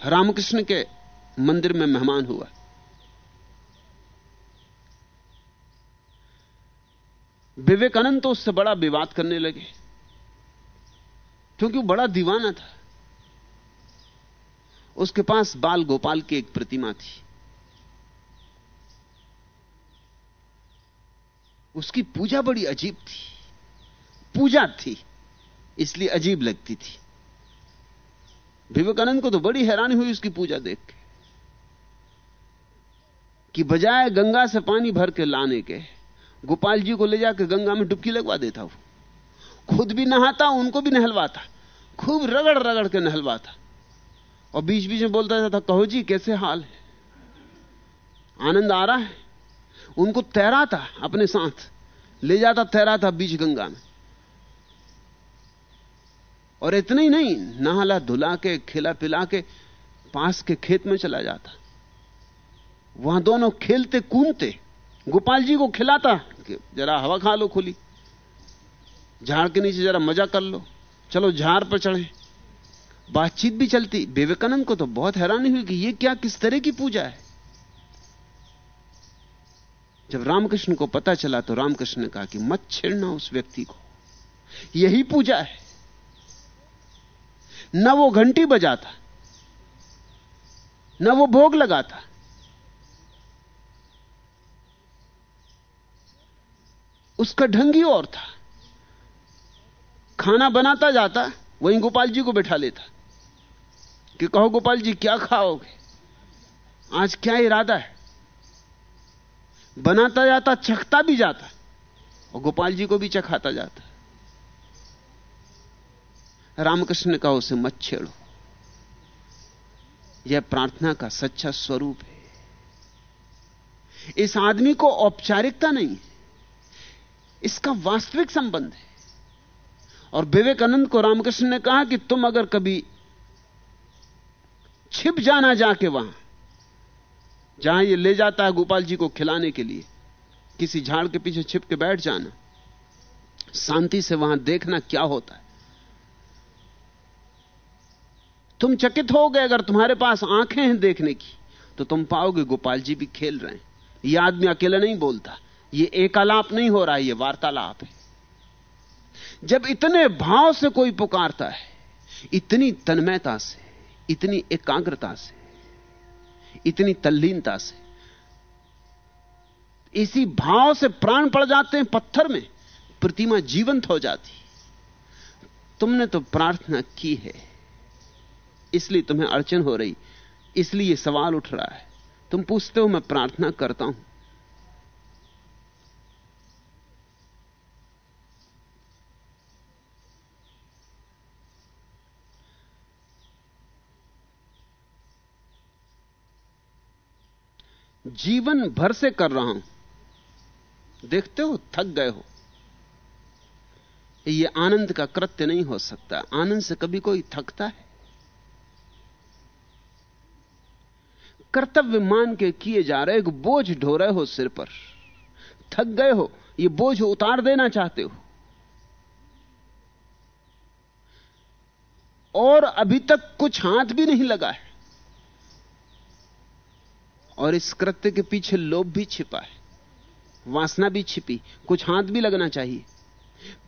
रामकृष्ण के मंदिर में मेहमान हुआ। विवेकानंद तो उससे बड़ा विवाद करने लगे, क्योंकि वो बड़ा दीवाना था। उसके पास बाल गोपाल की एक प्रतिमा थी। उसकी पूजा बड़ी अजीब थी। पूजा थी, इसलिए अजीब लगती थी। विवेकानंद को तो बड़ी हैरानी हुई उसकी पूजा देख के। बजाय गंगा से पानी भर के लाने के, गोपाल जी को ले जाकर गंगा में डुबकी लगवा देता वो। खुद भी नहाता, उनको भी नहलवाता, खूब रगड़ रगड़ के नहलवाता। और बीच बीच में बोलता था, कहो जी, कैसे हाल है? आनंद आ रहा है? उनको तैराता अपने साथ। ले जाता, तैराता बीच गंगा में। और इतना ही नहीं, नहाला धुला के, खिला पिला के, पास के खेत में चला जाता। वहाँ दोनों खेलते, कूदते। गोपाल जी को खिलाता कि जरा हवा खा लो खुली। झाड़ के नीचे जरा मज़ा कर लो। चलो झाड़ पर चढ़े। बातचीत भी चलती। विवेकानंद को तो बहुत हैरानी हुई कि यह क्या, किस तरह की पूजा है? जब रामकृष्ण को पता चला तो रामकृष्ण ने कहा कि मत छेड़ना उस व्यक्ति को। यही पूजा है। न वो घंटी बजाता, न वो भोग लगाता। उसका ढंग ही और था। खाना बनाता जाता, वहीं गोपाल जी को बैठा लेता। कि कहो, गोपाल जी, क्या खाओगे? आज क्या इरादा है? बनाता जाता, चखता भी जाता, और गोपाल जी को भी चखाता जाता। रामकृष्ण ने कहा उसे मत छेड़ो। यह प्रार्थना का सच्चा स्वरूप है। इस आदमी को औपचारिकता नहीं है। इसका वास्तविक संबंध है। और विवेकानंद को रामकृष्ण ने कहा कि तुम अगर कभी छिप जाना जाके वहाँ जहाँ ये ले जाता है गोपाल जी को खिलाने के लिए, किसी झाड़ के पीछे छिप के बैठ जाना, शांति से वहाँ देखना क्या होता है। तुम चकित हो गए अगर तुम्हारे पास आँखें हैं देखने की तो तुम पाओगे गोपाल जी भी खेल रहे हैं। यह आदमी अकेला नहीं बोलता यह एकालाप नहीं हो रहा है यह वार्तालाप है। जब इतने भाव से कोई पुकारता है, इतनी तन्मयता से, इतनी एकाग्रता से इतनी तल्लीनता से। इसी भाव से प्राण पड़ जाते हैं पत्थर में, प्रतिमा जीवंत हो जाती। तुमने तो प्रार्थना की है, इसलिए तुम्हें अड़चन हो रही, इसलिए सवाल उठ रहा है। तुम पूछते हो, मैं प्रार्थना करता हूँ। जीवन भर से कर रहा हूँ। देखते हो, थक गए हो। यह आनंद का कृत्य नहीं हो सकता। आनंद से कभी कोई थकता है। कर्तव्य मान के किए जा रहे एक बोझ ढो रहे हो सिर पर। थक गए हो, ये बोझ उतार देना चाहते हो। और अभी तक कुछ हाथ भी नहीं लगा है। और इस कृत्य के पीछे लोभ भी छिपा है। वासना भी छिपी, कुछ हाथ भी लगना चाहिए।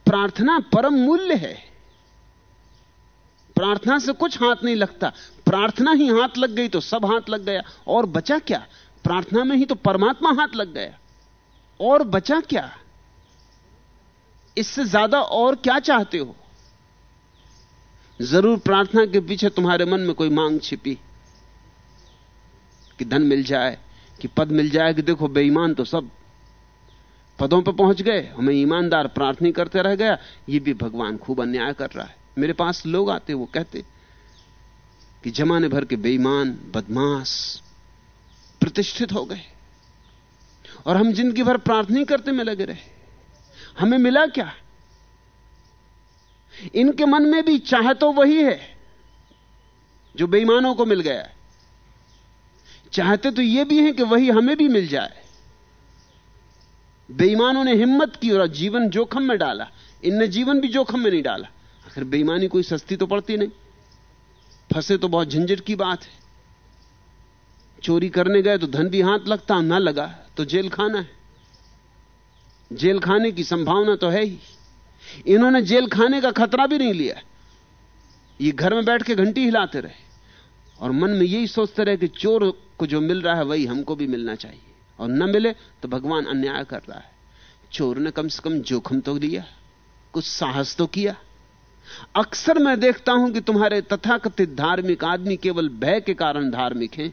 प्रार्थना परम मूल्य है। प्रार्थना से कुछ हाथ नहीं लगता। प्रार्थना ही हाथ लग गई तो सब हाथ लग गया। और बचा क्या? प्रार्थना में ही तो परमात्मा हाथ लग गया। और बचा क्या? इससे ज़्यादा और क्या चाहते हो? ज़रूर प्रार्थना के पीछे तुम्हारे मन में कोई मांग छिपी। कि धन मिल जाए, कि पद मिल जाए, कि देखो बेईमान तो सब पदों पर पहुँच गए, हमें ईमानदार प्रार्थना करते रह गया, ये भी भगवान खूब अन्याय कर रहा है। मेरे पास लोग आते, वो कहते कि जमाने भर के बेईमान, बदमाश प्रतिष्ठित हो गए और हम ज़िंदगी भर प्रार्थना करते में लगे रहे। हमें मिला क्या? इनके मन में भी चाह तो वही है जो बेईमानों को मिल गया है। चाहते तो यह भी है कि वही हमें भी मिल जाए। बेईमानों ने हिम्मत की और जीवन जोखम में डाला। इनने जीवन भी जोखम में नहीं डाला। आखिर बेईमानी कोई सस्ती तो पड़ती नहीं। फंसे तो बहुत झंझट की बात है। चोरी करने गए तो धन भी हाथ लगता, ना लगा तो जेल खाना है। जेल खाने की संभावना तो है ही। इन्होंने जेल खाने का खतरा भी नहीं लिया। ये घर में बैठ के घंटी हिलाते रहे। और मन में यही सोचते रहे कि चोर को जो मिल रहा है वही हमको भी मिलना चाहिए। और न मिले तो भगवान अन्याय कर रहा है। चोर ने कम से कम जोखम तो लिया, कुछ साहस तो किया। अक्सर मैं देखता हूँ कि तुम्हारे तथाकथित धार्मिक आदमी केवल भय के कारण धार्मिक हैं।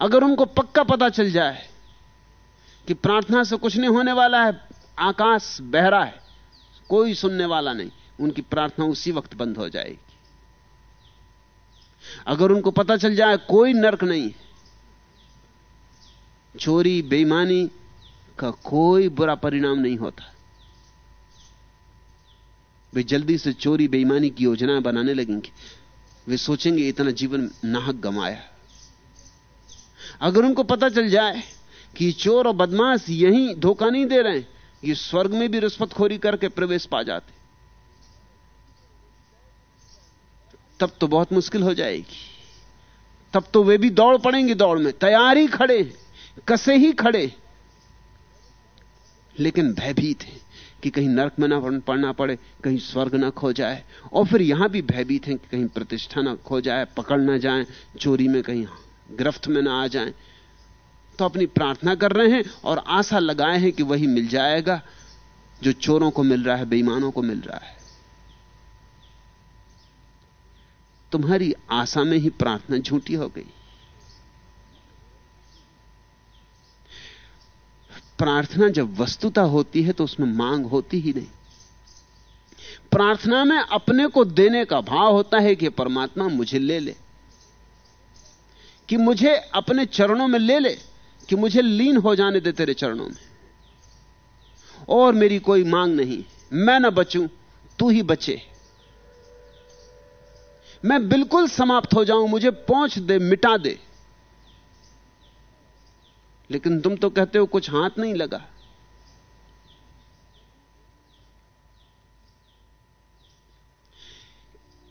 अगर उनको पक्का पता चल जाए कि प्रार्थना से कुछ नहीं होने वाला है, आकाश बहरा है, कोई सुनने वाला नहीं, उनकी प्रार्थना उसी वक्त बंद हो जाएगी। अगर उनको पता चल जाए कोई नरक नहीं, चोरी, बेईमानी का कोई बुरा परिणाम नहीं होता। वे जल्दी से चोरी, बेईमानी की योजनाएँ बनाने लगेंगे। वे सोचेंगे, इतना जीवन नाहक गमाया अगर उनको पता चल जाए कि चोर और बदमाश यही धोखा नहीं दे रहे हैं, ये स्वर्ग में भी रिश्वतखोरी करके प्रवेश पा जाते। तब तो बहुत मुश्किल हो जाएगी। तब तो वे भी दौड़ पड़ेंगे दौड़ में। तैयार खड़े कसे ही खड़े लेकिन भयभीत हैं कि कहीं नरक में ना पड़ना पड़े, कहीं स्वर्ग ना खो जाए। और फिर यहाँ भी भयभीत हैं कि कहीं प्रतिष्ठा ना खो जाए, पकड़ ना जाए, चोरी में कहीं गिरफ्त में ना आ जाए। तो अपनी प्रार्थना कर रहे हैं और आशा लगाए हैं कि वही मिल जाएगा जो चोरों को मिल रहा है, बेईमानों को मिल रहा है। तुम्हारी आशा में ही प्रार्थना झूठी हो गई। प्रार्थना जब वस्तुता होती है तो उसमें मांग होती ही नहीं। प्रार्थना में अपने को देने का भाव होता है कि परमात्मा मुझे ले ले, कि मुझे अपने चरणों में ले ले, कि मुझे लीन हो जाने दे तेरे चरणों में। और मेरी कोई मांग नहीं, मैं ना बचूं, तू ही बचे। मैं बिल्कुल समाप्त हो जाऊँ, मुझे पहुँच दे, मिटा दे। लेकिन तुम तो कहते हो कुछ हाथ नहीं लगा।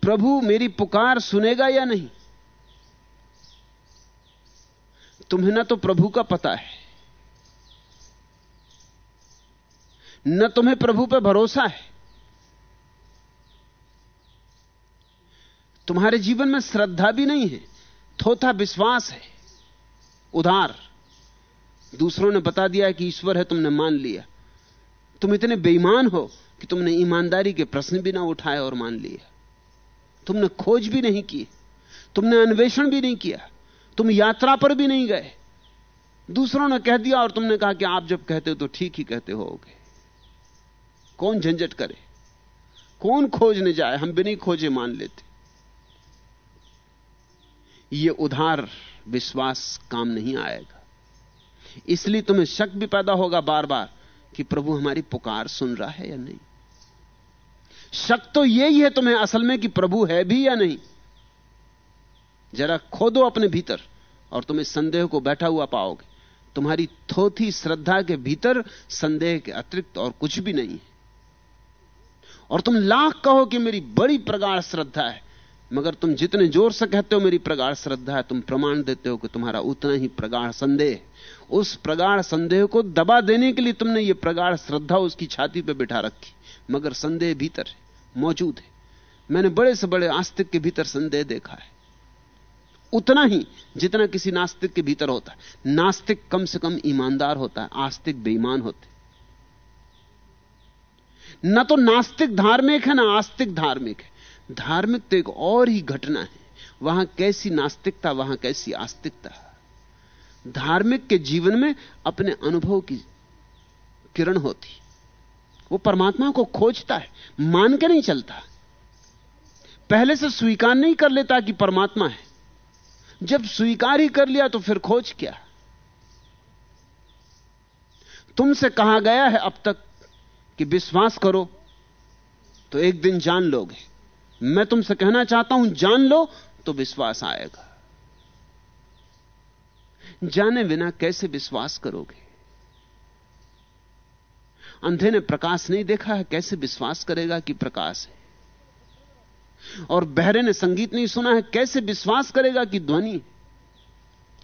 प्रभु, मेरी पुकार सुनेगा या नहीं? तुम्हें ना तो प्रभु का पता है। न तुम्हें प्रभु पर भरोसा है। तुम्हारे जीवन में श्रद्धा भी नहीं है, थोथा विश्वास है। उधार। दूसरों ने बता दिया कि ईश्वर है, तुमने मान लिया। तुम इतने बेईमान हो कि तुमने ईमानदारी के प्रश्न भी ना उठाए और मान लिया। तुमने खोज भी नहीं की, तुमने अन्वेषण भी नहीं किया, तुम यात्रा पर भी नहीं गए। दूसरों ने कह दिया और तुमने कहा कि आप जब कहते हो तो ठीक ही कहते होगे। कौन झंझट करे? कौन खोजने जाए? हम भी नहीं खोजे, मान लेते। ये उधार विश्वास काम नहीं आएगा। इसलिए तुम्हें शक भी पैदा होगा बार बार कि प्रभु हमारी पुकार सुन रहा है या नहीं। शक तो यही है तुम्हें असल में कि प्रभु है भी या नहीं। जरा खोदो अपने भीतर और तुम इस संदेह को बैठा हुआ पाओगे। तुम्हारी थोथी श्रद्धा के भीतर संदेह के अतिरिक्त और कुछ भी नहीं है। और तुम लाख कहो कि मेरी बड़ी प्रगाढ़ श्रद्धा है। मगर तुम जितने ज़ोर से कहते हो, मेरी प्रगाढ़ श्रद्धा है, तुम प्रमाण देते हो कि तुम्हारा उतना ही प्रगाढ़ संदेह उस प्रगाढ़ संदेह को दबा देने के लिए तुमने ये प्रगाढ़ श्रद्धा उसकी छाती पे बिठा रखी। मगर संदेह भीतर है, मौजूद है। मैंने बड़े से बड़े आस्तिक के भीतर संदेह देखा है। उतना ही जितना किसी नास्तिक के भीतर होता है। नास्तिक कम से कम ईमानदार होता है, आस्तिक बेईमान होते न तो नास्तिक धार्मिक है, ना आस्तिक धार्मिक है। धार्मिक तो एक और ही घटना है। वहाँ कैसी नास्तिकता, वहाँ कैसी आस्तिकता। धार्मिक के जीवन में अपने अनुभव की किरण होती। वो परमात्मा को खोजता है, मान के नहीं चलता। पहले से स्वीकार नहीं कर लेता कि परमात्मा है। जब स्वीकार ही कर लिया तो फिर खोज क्या। तुमसे कहा गया है अब तक कि विश्वास करो तो एक दिन जान लोगे। मैं तुमसे कहना चाहता हूँ, जान लो तो विश्वास आएगा। जाने बिना कैसे विश्वास करोगे? अंधे ने प्रकाश नहीं देखा है, कैसे विश्वास करेगा कि प्रकाश है? और बहरे ने संगीत नहीं सुना है, कैसे विश्वास करेगा कि ध्वनि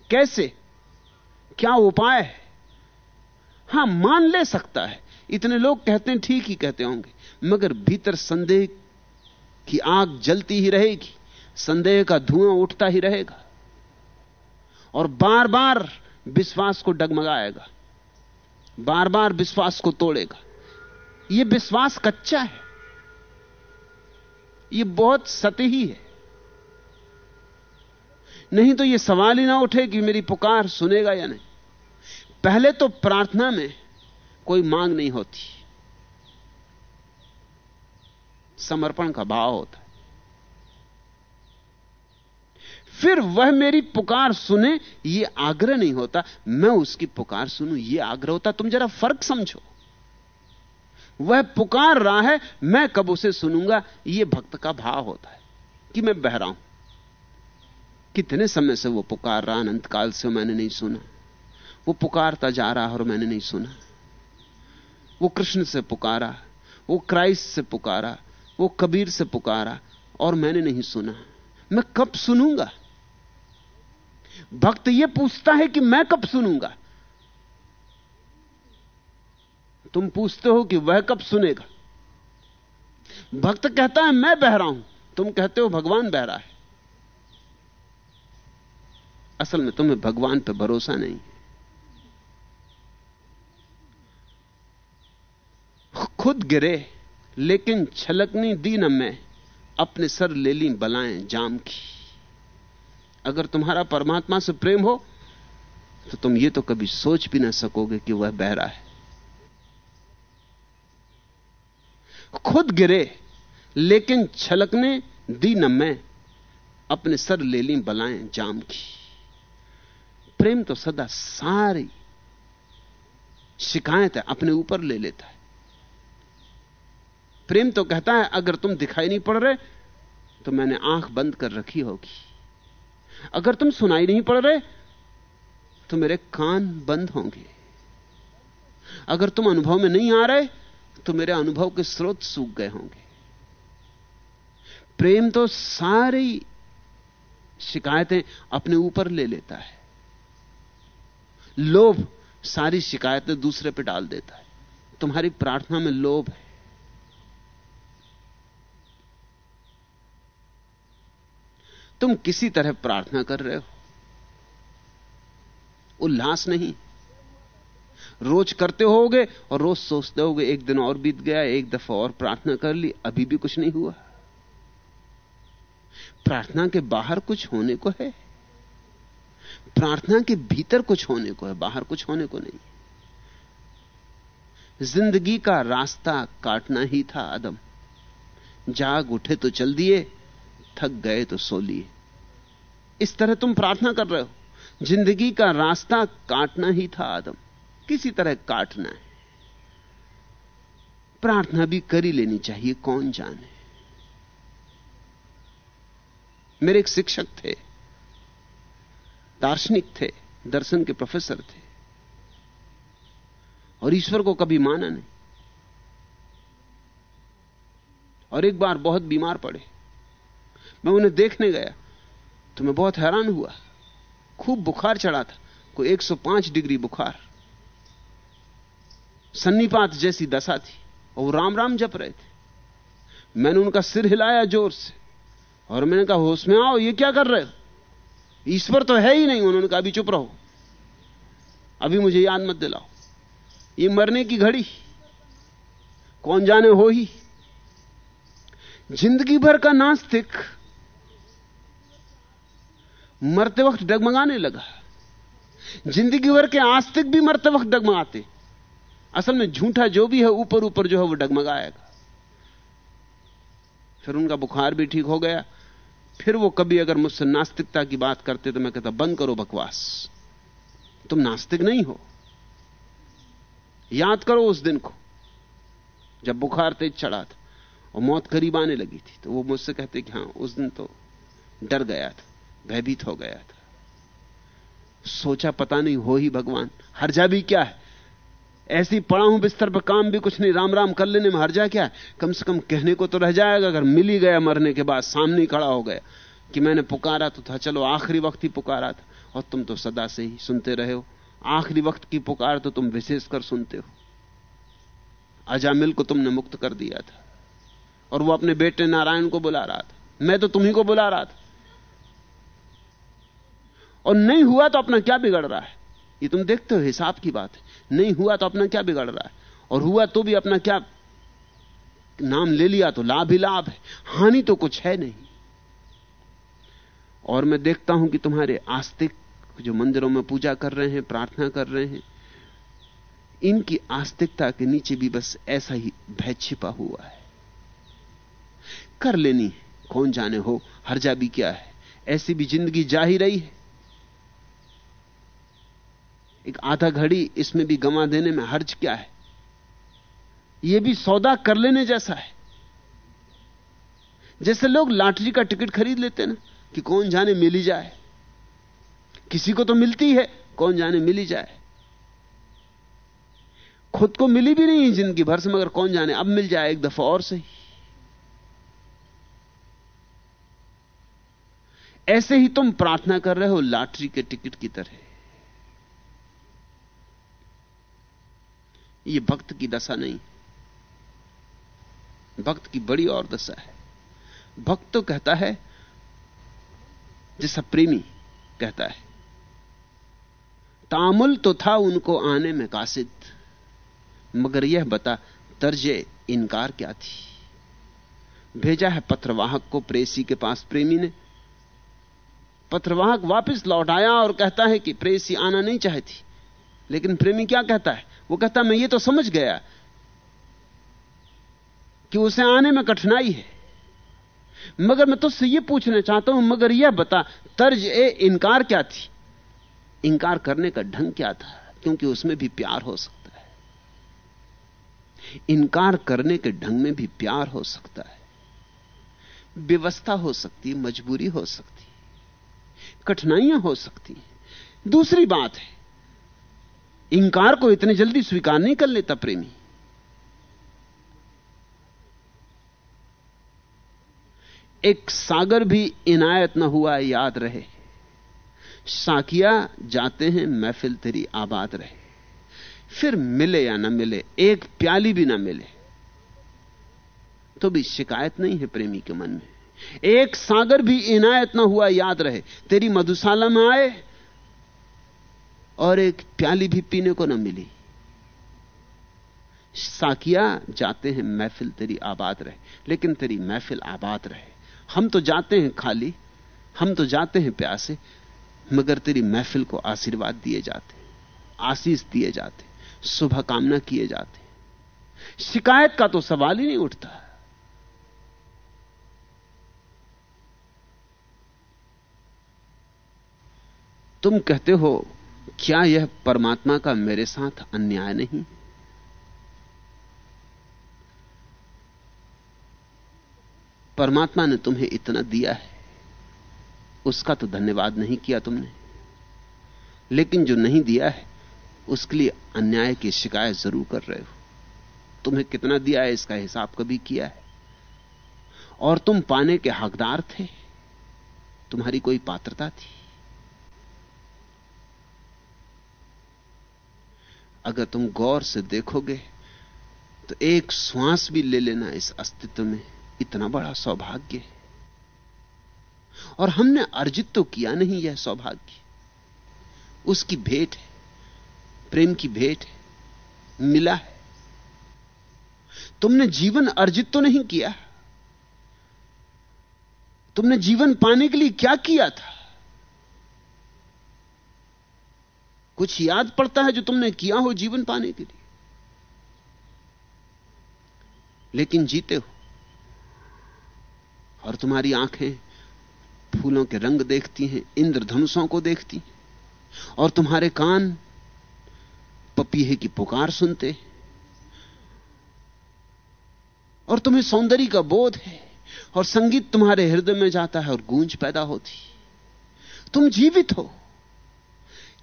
कैसे? क्या उपाय है? हाँ, मान ले सकता है। इतने लोग कहते हैं, ठीक ही कहते होंगे, मगर भीतर संदेह की आग जलती ही रहेगी, संदेह का धुआँ उठता ही रहेगा, और बार बार विश्वास को डगमगाएगा बार बार विश्वास को तोड़ेगा। यह विश्वास कच्चा है यह बहुत सतही है। नहीं तो यह सवाल ही ना उठे कि मेरी पुकार सुनेगा या नहीं। पहले तो प्रार्थना में कोई मांग नहीं होती। समर्पण का भाव होता है। फिर वह मेरी पुकार सुने यह आग्रह नहीं होता, मैं उसकी पुकार सुनूं यह आग्रह होता, तुम जरा फ़र्क समझो। वह पुकार रहा है, मैं कब उसे सुनूँगा यह भक्त का भाव होता है कि मैं बह रहा हूँ। कितने समय से वो पुकार रहा, अनंत काल से मैंने नहीं सुना। वो पुकारता जा रहा और मैंने नहीं सुना। वो कृष्ण से पुकारा, वो क्राइस्ट से पुकारा वो कबीर से पुकारा और मैंने नहीं सुना। मैं कब सुनूँगा? भक्त ये पूछता है कि मैं कब सुनूँगा? तुम पूछते हो कि वह कब सुनेगा? भक्त कहता है, मैं बह रहा हूँ। तुम कहते हो, भगवान बह रहा है। असल में तुम्हें भगवान पर भरोसा नहीं। खुद गिरे। लेकिन छलकनी दी न मैं अपने सर ले ली बलाएँ जाम की। अगर तुम्हारा परमात्मा से प्रेम हो तो तुम ये तो कभी सोच भी ना सकोगे कि वह बहरा है। खुद गिरे, लेकिन छलकने दी न मैं अपने सर ले ली बलाएँ जाम की। प्रेम तो सदा सारी शिकायत है, अपने ऊपर ले लेता है। प्रेम तो कहता है, अगर तुम दिखाई नहीं पड़ रहे तो मैंने आँख बंद कर रखी होगी। अगर तुम सुनाई नहीं पड़ रहे तो मेरे कान बंद होंगे। अगर तुम अनुभव में नहीं आ रहे तो मेरे अनुभव के स्रोत सूख गए होंगे। प्रेम तो सारी शिकायतें अपने ऊपर ले लेता है। लोभ सारी शिकायतें दूसरे पे डाल देता है। तुम्हारी प्रार्थना में लोभ है। तुम किसी तरह प्रार्थना कर रहे हो? उल्लास नहीं। रोज करते होगे और रोज सोचते होगे, एक दिन और बीत गया, एक दफ़ा और प्रार्थना कर ली, अभी भी कुछ नहीं हुआ। प्रार्थना के बाहर कुछ होने को है। प्रार्थना के भीतर कुछ होने को है, बाहर कुछ होने को नहीं। ज़िंदगी का रास्ता काटना ही था, अदम। जाग उठे तो चल दिए थक गए तो सो लिए। इस तरह तुम प्रार्थना कर रहे हो। ज़िंदगी का रास्ता काटना ही था, आदम। किसी तरह काटना है। प्रार्थना भी करी लेनी चाहिए, कौन जाने? मेरे एक शिक्षक थे, दार्शनिक थे, दर्शन के प्रोफेसर थे, और ईश्वर को कभी माना नहीं। और एक बार बहुत बीमार पड़े। मैं उन्हें देखने गया तो मैं बहुत हैरान हुआ। खूब बुखार चढ़ा था, कोई 105 डिग्री बुखार। सन्नीपात जैसी दशा थी, और वो राम राम जप रहे थे। मैंने उनका सिर हिलाया ज़ोर से, और मैंने कहा, होश में आओ, ये क्या कर रहे हो? ईश्वर तो है ही नहीं, उन्होंने कहा, अभी चुप रहो। अभी मुझे याद मत दिलाओ। ये मरने की घड़ी, कौन जाने हो ही? ज़िंदगी भर का नास्तिक मरते वक्त डगमगाने लगा। ज़िंदगी भर के आस्तिक भी मरते वक्त डगमगाते। असल में झूठा जो भी है, ऊपर ऊपर जो है, वो डगमगाएगा। फिर उनका बुखार भी ठीक हो गया। फिर वो कभी अगर मुझसे नास्तिकता की बात करते तो मैं कहता, बंद करो बकवास। तुम नास्तिक नहीं हो। याद करो उस दिन को, जब बुखार तेज चढ़ा था और मौत करीब आने लगी थी। तो वो मुझसे कहते कि हाँ, उस दिन तो डर गया था। भयभीत हो गया था। सोचा पता नहीं हो ही भगवान, हर्जा भी क्या है? ऐसी पड़ा हूँ बिस्तर पर काम भी कुछ नहीं राम राम कर लेने में हर्जा क्या है? कम से कम कहने को तो रह जाएगा, अगर मिल ही गया मरने के बाद, सामने खड़ा हो गया। कि मैंने पुकारा तो था, चलो आखिरी वक्त ही पुकारा था। और तुम तो सदा से ही सुनते रहे हो। आखिरी वक्त की पुकार तो तुम विशेष कर सुनते हो। अजामिल को तुमने मुक्त कर दिया था। और वो अपने बेटे नारायण को बुला रहा था। मैं तो तुम्ही को बुला रहा था। और नहीं हुआ तो अपना क्या बिगड़ रहा है? ये तुम देखते हो, हिसाब की बात है। नहीं हुआ तो अपना क्या बिगड़ रहा है? और हुआ तो भी अपना क्या? नाम ले लिया तो लाभ ही लाभ है। हानि तो कुछ है नहीं। और मैं देखता हूँ कि तुम्हारे आस्तिक जो मंदिरों में पूजा कर रहे हैं, प्रार्थना कर रहे हैं, इनकी आस्तिकता के नीचे भी बस ऐसा ही भय छिपा हुआ है। कर लेनी कौन जाने हो? हर्जा भी क्या है? ऐसी भी ज़िंदगी जा ही रही है। एक आधा घड़ी इसमें भी गंवा देने में हर्ज क्या है? यह भी सौदा कर लेने जैसा है। जैसे लोग लॉटरी का टिकट खरीद लेते ना, कि कौन जाने मिली जाए। किसी को तो मिलती है, कौन जाने मिली जाए। खुद को मिली भी नहीं ज़िंदगी भर से, मगर कौन जाने, अब मिल जाए एक दफ़ा और सही। ऐसे ही तुम प्रार्थना कर रहे हो, लॉटरी के टिकट की तरह। यह भक्त की दशा नहीं। भक्त की बड़ी और दशा है। भक्त तो कहता है जैसा प्रेमी कहता है। तामुल तो था उनको आने में कासिद, मगर यह बता, तर्जे इनकार क्या थी? भेजा है पत्रवाहक को प्रेसी के पास। प्रेमी ने पत्रवाहक वापस लौट आया और कहता है कि प्रेसी आना नहीं चाहती। लेकिन प्रेमी क्या कहता है? वो कहता, मैं ये तो समझ गया कि उसे आने में कठिनाई है। मगर मैं तुझसे ये पूछना चाहता हूँ, मगर यह बता, तर्ज ए, इनकार क्या थी? इनकार करने का ढंग क्या था? क्योंकि उसमें भी प्यार हो सकता है। इनकार करने के ढंग में भी प्यार हो सकता है। व्यवस्था हो सकती, मजबूरी हो सकती, कठिनाइयाँ हो सकती। दूसरी बात है इंकार को इतने जल्दी स्वीकार नहीं कर लेता प्रेमी। एक सागर भी इनायत न हुआ, याद रहे। साकिया जाते हैं, महफिल तेरी आबाद रहे। फिर मिले या ना मिले, एक प्याली भी ना मिले तो भी शिकायत नहीं है प्रेमी के मन में। एक सागर भी इनायत ना हुआ, याद रहे। तेरी मधुशाला में आए और एक प्याली भी पीने को न मिली। साकिया, जाते हैं, महफिल तेरी आबाद रहे। लेकिन तेरी महफिल आबाद रहे। हम तो जाते हैं खाली, हम तो जाते हैं प्यासे, मगर तेरी महफिल को आशीर्वाद दिए जाते, आशीष दिए जाते, शुभकामना किए जाते। शिकायत का तो सवाल ही नहीं उठता। तुम कहते हो क्या यह परमात्मा का मेरे साथ अन्याय नहीं? परमात्मा ने तुम्हें इतना दिया है, उसका तो धन्यवाद नहीं किया तुमने। लेकिन जो नहीं दिया है, उसके लिए अन्याय की शिकायत ज़रूर कर रहे हो। तुम्हें कितना दिया है, इसका हिसाब कभी किया है? और तुम पाने के हकदार थे? तुम्हारी कोई पात्रता थी? अगर तुम गौर से देखोगे तो एक श्वास भी ले लेना इस अस्तित्व में इतना बड़ा सौभाग्य है। और हमने अर्जित तो किया नहीं यह सौभाग्य। उसकी भेंट है, प्रेम की भेंट है, मिला है। तुमने जीवन अर्जित तो नहीं किया। तुमने जीवन पाने के लिए क्या किया था? कुछ याद पड़ता है जो तुमने किया हो जीवन पाने के लिए। लेकिन जीते हो और तुम्हारी आँखें फूलों के रंग देखती हैं, इंद्रधनुषों को देखती और तुम्हारे कान पपीहे की पुकार सुनते और तुम्हें सौंदर्य का बोध है, और संगीत तुम्हारे हृदय में जाता है और गूंज पैदा होती तुम जीवित हो।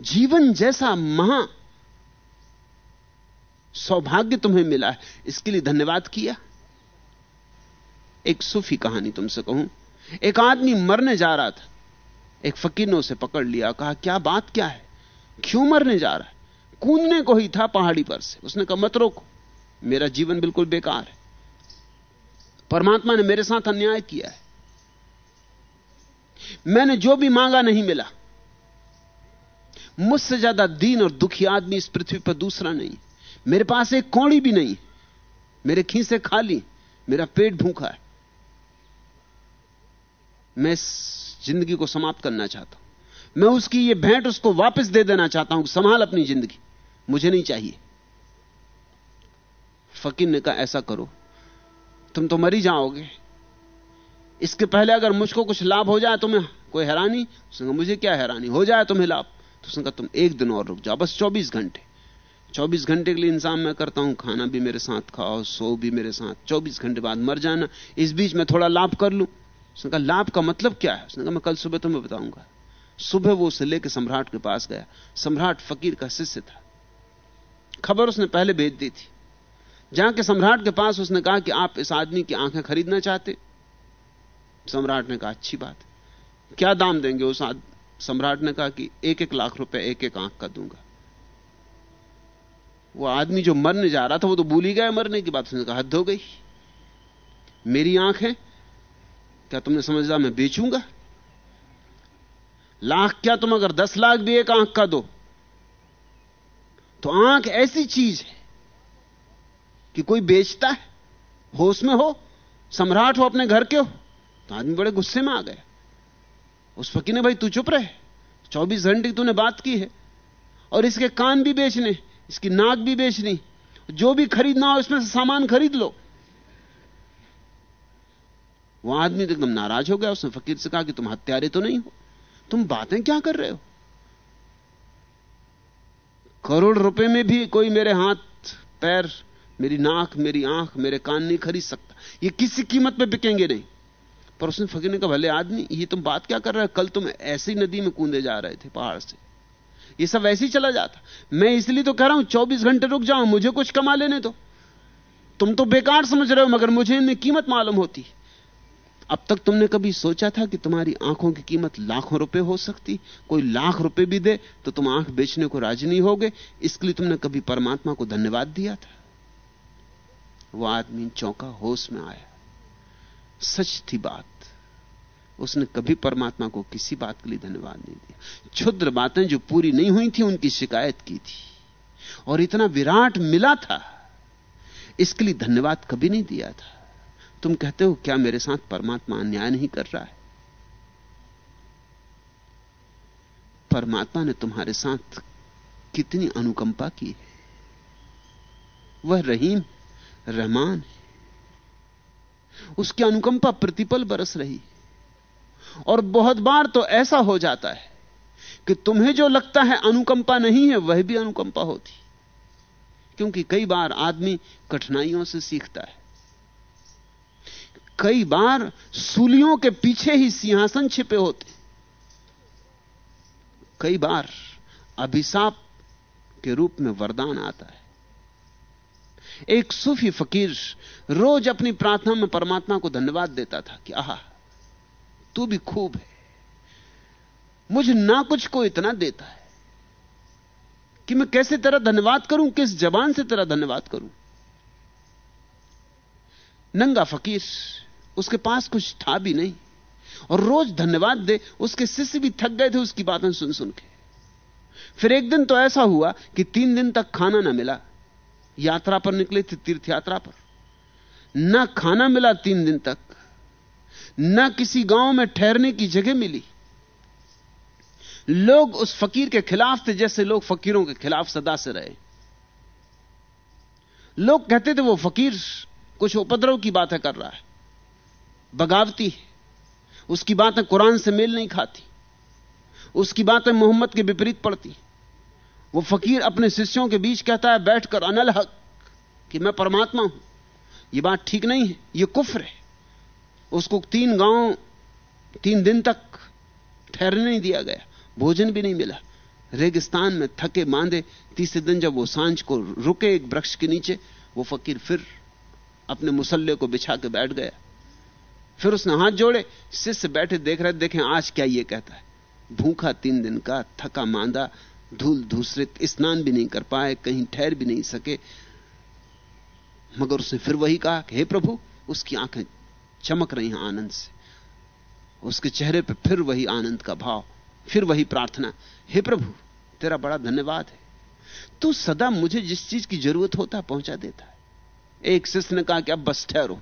जीवन जैसा महा सौभाग्य तुम्हें मिला है। इसके लिए धन्यवाद किया। एक सूफी कहानी तुमसे कहूँ। एक आदमी मरने जा रहा था। एक फकीर ने उसे पकड़ लिया कहा, क्या बात क्या है? क्यों मरने जा रहा है? कूदने को ही था पहाड़ी पर से। उसने कहा, मत रोको। मेरा जीवन बिल्कुल बेकार है। परमात्मा ने मेरे साथ अन्याय किया है। मैंने जो भी मांगा नहीं मिला। मुझसे ज़्यादा दीन और दुखी आदमी इस पृथ्वी पर दूसरा नहीं। मेरे पास एक कौड़ी भी नहीं। मेरे खीसे खाली, मेरा पेट भूखा है। मैं इस ज़िंदगी को समाप्त करना चाहता हूँ। मैं उसकी ये भेंट उसको वापस दे देना चाहता हूँ संभाल अपनी ज़िंदगी। मुझे नहीं चाहिए। फकीर ने कहा, ऐसा करो। तुम तो मरी जाओगे। इसके पहले अगर मुझको कुछ लाभ हो जाए तुम्हें कोई हैरानी? मुझे क्या हैरानी? हो जाए तुम्हें लाभ। तो उसने कहा, तुम एक दिन और रुक जाओ, बस 24 घंटे। 24 घंटे के लिए इंतज़ाम मैं करता हूँ, खाना भी मेरे साथ खाओ, सो भी मेरे साथ। 24 घंटे बाद मर जाना, इस बीच में थोड़ा लाभ कर लूँ। उसने कहा, लाभ का मतलब क्या है? उसने कहा, मैं कल सुबह तुम्हें बताऊँगा। सुबह वो उसे लेकर सम्राट के पास गया। सम्राट फकीर का शिष्य था। खबर उसने पहले भेज दी थी। जाके सम्राट के पास उसने कहा कि आप इस आदमी की आँखें खरीदना चाहते? सम्राट ने कहा, अच्छी बात क्या दाम देंगे उस सम्राट ने कहा कि एक एक लाख रुपए एक एक आँख का दूँगा। वो आदमी जो मरने जा रहा था, वो तो भूल ही गया मरने की बात। उसने कहा, हद हो गई। मेरी आँख है, क्या तुमने समझा मैं बेचूँगा? लाख क्या तुम अगर दस लाख भी एक आँख का दो? तो आँख ऐसी चीज़ है कि कोई बेचता है, होश में हो, सम्राट हो, अपने घर के हो तो आदमी बड़े गुस्से में आ गए उस फकीर ने, भाई, तू चुप रहे। चौबीस घंटे की तूने बात की है। और इसके कान भी बेचने, इसकी नाक भी बेचनी। जो भी खरीदना हो इसमें से सामान खरीद लो। वो आदमी तो एकदम नाराज़ हो गया। उसने फकीर से कहा कि, तुम हत्यारे तो नहीं हो। तुम बातें क्या कर रहे हो? करोड़ रुपए में भी कोई मेरे हाथ, पैर, मेरी नाक, मेरी आँख, मेरे कान नहीं खरीद सकता। ये किसी कीमत पे बिकेंगे नहीं। पर उसने फकीर ने कहा, भले आदमी, ये तुम बात क्या कर रहे हो? कल तुम ऐसी नदी में कूदे जा रहे थे, पहाड़ से। ये सब ऐसे ही चला जाता। मैं इसलिए तो कह रहा हूँ, चौबीस घंटे रुक जाऊँ मुझे कुछ कमा लेने दो। तुम तो बेकार समझ रहे हो, मगर मुझे इनमें कीमत मालूम होती। अब तक तुमने कभी सोचा था कि तुम्हारी आँखों की कीमत लाखों रुपए हो सकती? कोई लाख रुपए भी दे तो तुम आँख बेचने को राज़ी नहीं होगे। इसके लिए तुमने कभी परमात्मा को धन्यवाद दिया था? वो आदमी चौंका, होश में आया। सच थी बात। उसने कभी परमात्मा को किसी बात के लिए धन्यवाद नहीं दिया। क्षुद्र बातें जो पूरी नहीं हुई थी, उनकी शिकायत की थी। और इतना विराट मिला था, इसके लिए धन्यवाद कभी नहीं दिया था। तुम कहते हो, क्या मेरे साथ परमात्मा अन्याय नहीं कर रहा है? परमात्मा ने तुम्हारे साथ कितनी अनुकंपा की है। वह रहीम, रहमान है। उसकी अनुकंपा प्रतिपल बरस रही और बहुत बार तो ऐसा हो जाता है कि तुम्हें जो लगता है अनुकंपा नहीं है, वह भी अनुकंपा होती। क्योंकि कई बार आदमी कठिनाइयों से सीखता है। कई बार सूलियों के पीछे ही सिंहासन छिपे होते। कई बार अभिशाप के रूप में वरदान आता है। एक सूफी फकीर रोज अपनी प्रार्थना में परमात्मा को धन्यवाद देता था कि आह तू भी खूब है। मुझे ना कुछ को इतना देता है कि मैं कैसे तेरा धन्यवाद करूँ, किस जबान से तेरा धन्यवाद करूँ। नंगा फकीर, उसके पास कुछ था भी नहीं। और रोज धन्यवाद दे, उसके शिष्य भी थक गए थे उसकी बातें सुन सुन के। फिर एक दिन तो ऐसा हुआ कि तीन दिन तक खाना ना मिला। यात्रा पर निकले थे तीर्थ यात्रा पर। ना खाना मिला तीन दिन तक। ना किसी गाँव में ठहरने की जगह मिली। लोग उस फकीर के खिलाफ थे, जैसे लोग फकीरों के खिलाफ सदा से रहे। लोग कहते थे, वो फकीर कुछ उपद्रव की बातें कर रहा है। बगावती है। उसकी बातें कुरान से मेल नहीं खाती। उसकी बातें मोहम्मद के विपरीत पड़ती वो फकीर अपने शिष्यों के बीच कहता है, बैठकर अनल हक कि मैं परमात्मा हूँ। यह बात ठीक नहीं है। यह कुफ्र है। उसको तीन गाँव, तीन दिन तक ठहरने नहीं दिया गया, भोजन भी नहीं मिला। रेगिस्तान में थके मांदे, तीसरे दिन जब वो साँझ को रुके एक वृक्ष के नीचे, वो फकीर फिर अपने मुसल्ले को बिछा के बैठ गया। फिर उसने हाथ जोड़े, शिष्य बैठे देख रहे, देखें आज क्या ये कहता है। भूखा तीन दिन का थका मांदा, धूल धूसरित, स्नान भी नहीं कर पाए, कहीं ठहर भी नहीं सके। मगर उसने फिर वही कहा कि, हे प्रभु, उसकी आँखें चमक रही हैं आनंद से। उसके चेहरे पर फिर वही आनंद का भाव, फिर वही प्रार्थना। हे प्रभु, तेरा बड़ा धन्यवाद है। तू सदा मुझे जिस चीज़ की ज़रूरत होता पहुँचा देता है। एक शिष्य ने कहा कि अब बस ठहरो।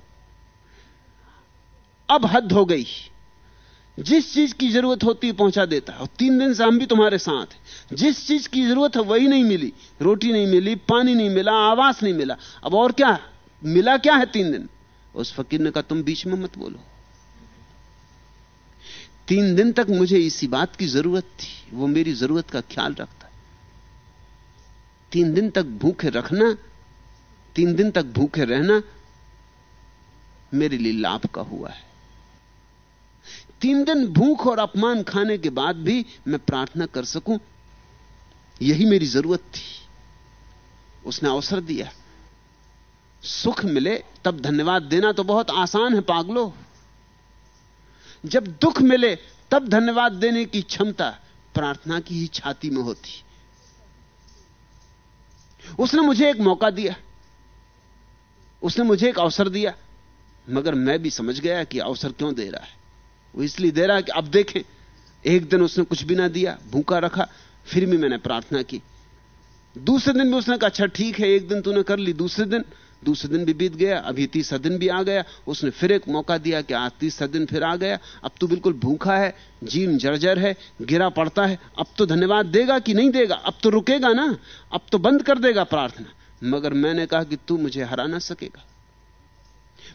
अब हद हो गई। जिस चीज़ की ज़रूरत होती पहुँचा देता है। और तीन दिन से हम भी तुम्हारे साथ हैं। जिस चीज़ की ज़रूरत है वही नहीं मिली। रोटी नहीं मिली, पानी नहीं मिला, आवास नहीं मिला। अब और क्या, मिला क्या है तीन दिन? उस फकीर ने कहा, तुम बीच में मत बोलो। तीन दिन तक मुझे इसी बात की ज़रूरत थी। वो मेरी ज़रूरत का ख्याल रखता तीन दिन तक भूखे रखना, तीन दिन तक भूखे रहना मेरे लिए लाभ का हुआ है। तीन दिन भूख और अपमान खाने के बाद भी मैं प्रार्थना कर सकूँ। यही मेरी ज़रूरत थी। उसने अवसर दिया। सुख मिले, तब धन्यवाद देना तो बहुत आसान है, पागलो। जब दुख मिले, तब धन्यवाद देने की क्षमता प्रार्थना की ही छाती में होती। उसने मुझे एक मौका दिया। उसने मुझे एक अवसर दिया, मगर मैं भी समझ गया कि अवसर क्यों दे रहा है। वो इसलिए दे रहा है कि अब देखें, एक दिन उसने कुछ भी ना दिया, भूखा रखा, फिर भी मैंने प्रार्थना की। दूसरे दिन भी उसने कहा अच्छा ठीक है, एक दिन तूने कर ली, दूसरे दिन दूसरे दिन भी बीत गया, अभी तीसरा दिन भी आ गया। उसने फिर एक मौका दिया कि आज तीसरा दिन फिर आ गया। अब तो बिल्कुल भूखा है जीव जर्जर है, गिरा पड़ता है। अब तो धन्यवाद देगा कि नहीं देगा? अब तो रुकेगा ना? अब तो बंद कर देगा प्रार्थना। मगर मैंने कहा कि तू मुझे हरा ना सकेगा।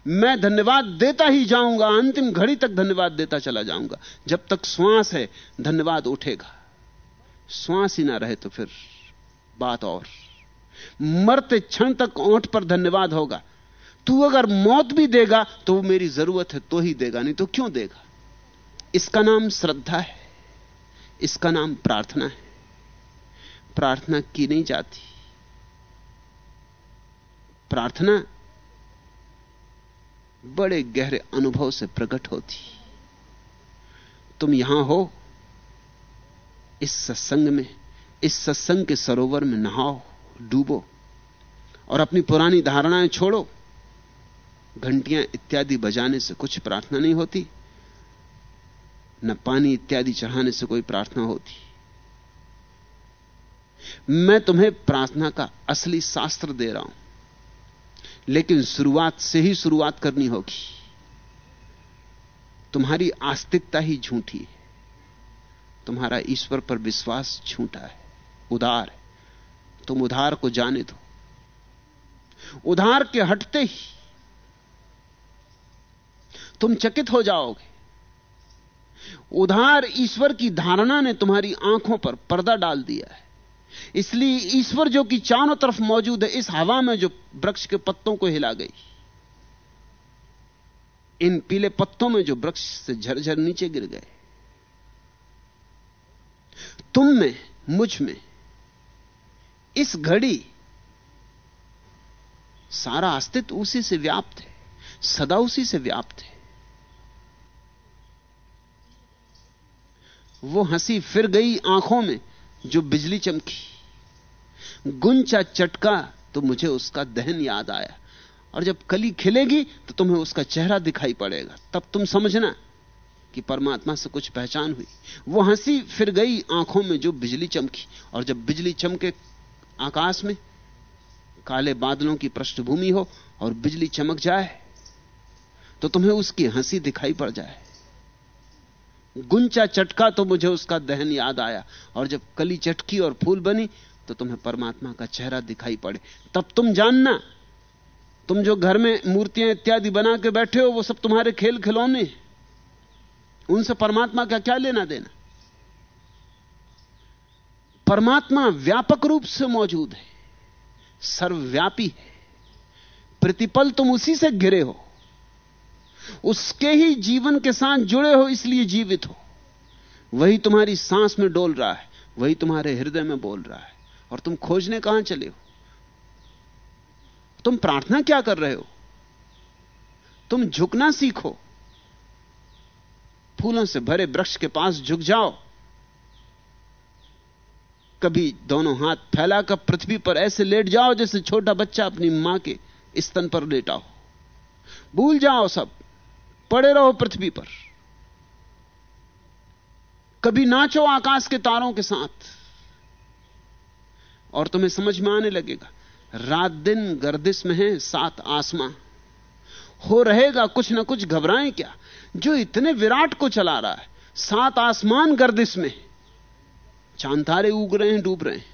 मैं धन्यवाद देता ही जाऊँगा, अंतिम घड़ी तक धन्यवाद देता चला जाऊँगा। जब तक श्वास है, धन्यवाद उठेगा। श्वास ही ना रहे तो फिर बात और। मरते क्षण तक ओंठ पर धन्यवाद होगा। तू अगर मौत भी देगा तो वो मेरी ज़रूरत है तो ही देगा, नहीं तो क्यों देगा? इसका नाम श्रद्धा है, इसका नाम प्रार्थना है। प्रार्थना की नहीं जाती। प्रार्थना बड़े गहरे अनुभव से प्रकट होती। तुम यहाँ हो, इस सत्संग में, इस सत्संग के सरोवर में नहाओ। डूबो और अपनी पुरानी धारणाएँ छोड़ो। घंटियाँ इत्यादि बजाने से कुछ प्रार्थना नहीं होती, न पानी इत्यादि चढ़ाने से कोई प्रार्थना होती। मैं तुम्हें प्रार्थना का असली शास्त्र दे रहा हूँ, लेकिन शुरुआत से ही शुरुआत करनी होगी। तुम्हारी आस्तिकता ही झूठी है, तुम्हारा ईश्वर पर विश्वास झूठा है, उदार है। तुम उधार को जाने दो। उधार के हटते ही तुम चकित हो जाओगे। उधार ईश्वर की धारणा ने तुम्हारी आँखों पर पर्दा डाल दिया है। इसलिए ईश्वर जो कि चारों तरफ़ मौजूद है, इस हवा में जो वृक्ष के पत्तों को हिला गई, इन पीले पत्तों में जो वृक्ष से झरझर नीचे गिर गए, तुम में, मुझमें इस घड़ी सारा अस्तित्व उसी से व्याप्त है, सदा उसी से व्याप्त है। वो हँसी फिर गई आँखों में जो बिजली चमकी। गुंचा चटका तो मुझे उसका दहन याद आया। और जब कली खिलेगी तो तुम्हें उसका चेहरा दिखाई पड़ेगा। तब तुम समझना कि परमात्मा से कुछ पहचान हुई। वो हँसी फिर गई आँखों में जो बिजली चमकी। और जब बिजली चमके आकाश में, काले बादलों की पृष्ठभूमि हो और बिजली चमक जाए तो तुम्हें उसकी हँसी दिखाई पड़ जाए। गुंचा चटका तो मुझे उसका दहन याद आया, और जब कली चटकी और फूल बनी तो तुम्हें परमात्मा का चेहरा दिखाई पड़े। तब तुम जानना, तुम जो घर में मूर्तियाँ इत्यादि बना के बैठे हो, वो सब तुम्हारे खेल खिलौने उनसे परमात्मा का क्या लेना देना? परमात्मा व्यापक रूप से मौजूद है, सर्वव्यापी है। प्रतिपल तुम उसी से घिरे हो, उसके ही जीवन के साथ जुड़े हो, इसलिए जीवित हो। वही तुम्हारी सांस में डोल रहा है, वही तुम्हारे हृदय में बोल रहा है, और तुम खोजने कहाँ चले हो? तुम प्रार्थना क्या कर रहे हो? तुम झुकना सीखो, फूलों से भरे वृक्ष के पास झुक जाओ कभी दोनों हाथ फैलाकर पृथ्वी पर ऐसे लेट जाओ जैसे छोटा बच्चा अपनी माँ के स्तन पर लेटा हो। भूल जाओ सब, पड़े रहो पृथ्वी पर। कभी नाचो आकाश के तारों के साथ, और तुम्हें समझ में आने लगेगा, रात दिन गर्दिश में है सात आसमां। हो रहेगा कुछ ना कुछ घबराएँ क्या? जो इतने विराट को चला रहा है, सात आसमान गर्दिश में चाँद तारे उग रहे हैं, डूब रहे हैं।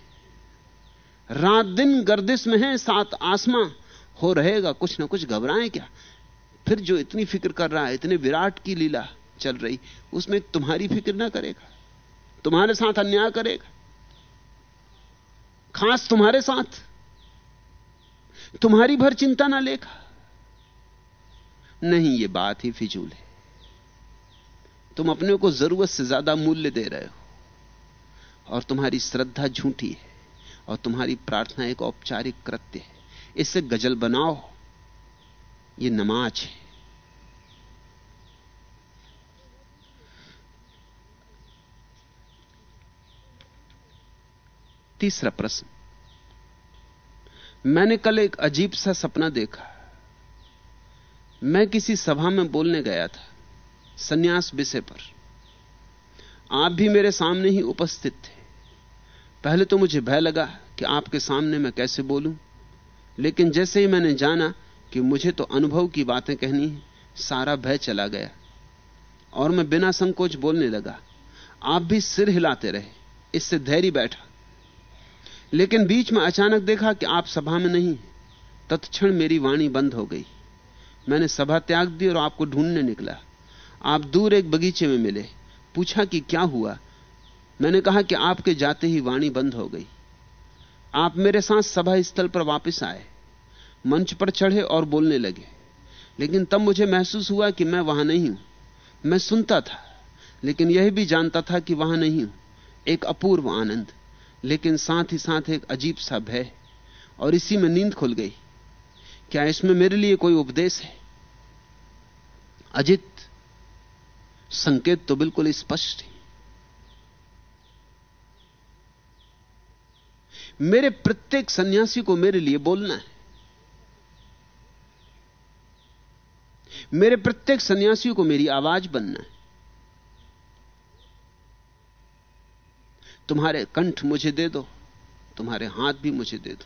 रात दिन गर्दिश में है, सात आसमां। हो रहेगा कुछ ना कुछ घबराएँ क्या? फिर जो इतनी फ़िक्र कर रहा है, इतने विराट की लीला चल रही, उसमें तुम्हारी फ़िक्र ना करेगा। तुम्हारे साथ अन्याय करेगा। खास तुम्हारे साथ। तुम्हारी भर चिंता ना लेगा। नहीं, ये बात ही फिजूल है। तुम अपने को ज़रूरत से ज़्यादा मूल्य दे रहे हो। और तुम्हारी श्रद्धा झूठी है, और तुम्हारी प्रार्थना एक औपचारिक कृत्य है। इससे गज़ल बनाओ, ये नमाज़ है। तीसरा प्रश्न। मैंने कल एक अजीब सा सपना देखा। मैं किसी सभा में बोलने गया था, सन्यास विषय पर। आप भी मेरे सामने ही उपस्थित थे। पहले तो मुझे भय लगा कि आपके सामने मैं कैसे बोलूँ। लेकिन जैसे ही मैंने जाना कि मुझे तो अनुभव की बातें कहनी है, सारा भय चला गया। और मैं बिना संकोच बोलने लगा, आप भी सिर हिलाते रहे, इससे धैर्य बैठा। लेकिन बीच में अचानक देखा कि आप सभा में नहीं तत्क्षण मेरी वाणी बंद हो गई। मैंने सभा त्याग दी और आपको ढूँढने निकला। आप दूर एक बगीचे में मिले, पूछा कि क्या हुआ मैंने कहा कि आपके जाते ही वाणी बंद हो गई। आप मेरे साथ सभा स्थल पर वापस आए, मंच पर चढ़े और बोलने लगे। लेकिन तब मुझे महसूस हुआ कि मैं वहाँ नहीं हूँ। मैं सुनता था, लेकिन यह भी जानता था कि वहाँ नहीं हूँ। एक अपूर्व आनंद, लेकिन साथ ही साथ एक अजीब सा भय। और इसी में नींद खुल गई। क्या इसमें मेरे लिए कोई उपदेश है? अजित, संकेत तो बिल्कुल स्पष्ट है। मेरे प्रत्येक सन्यासी को मेरे लिए बोलना है। मेरे प्रत्येक सन्यासी को मेरी आवाज़ बनना है। तुम्हारे कंठ मुझे दे दो, तुम्हारे हाथ भी मुझे दे दो।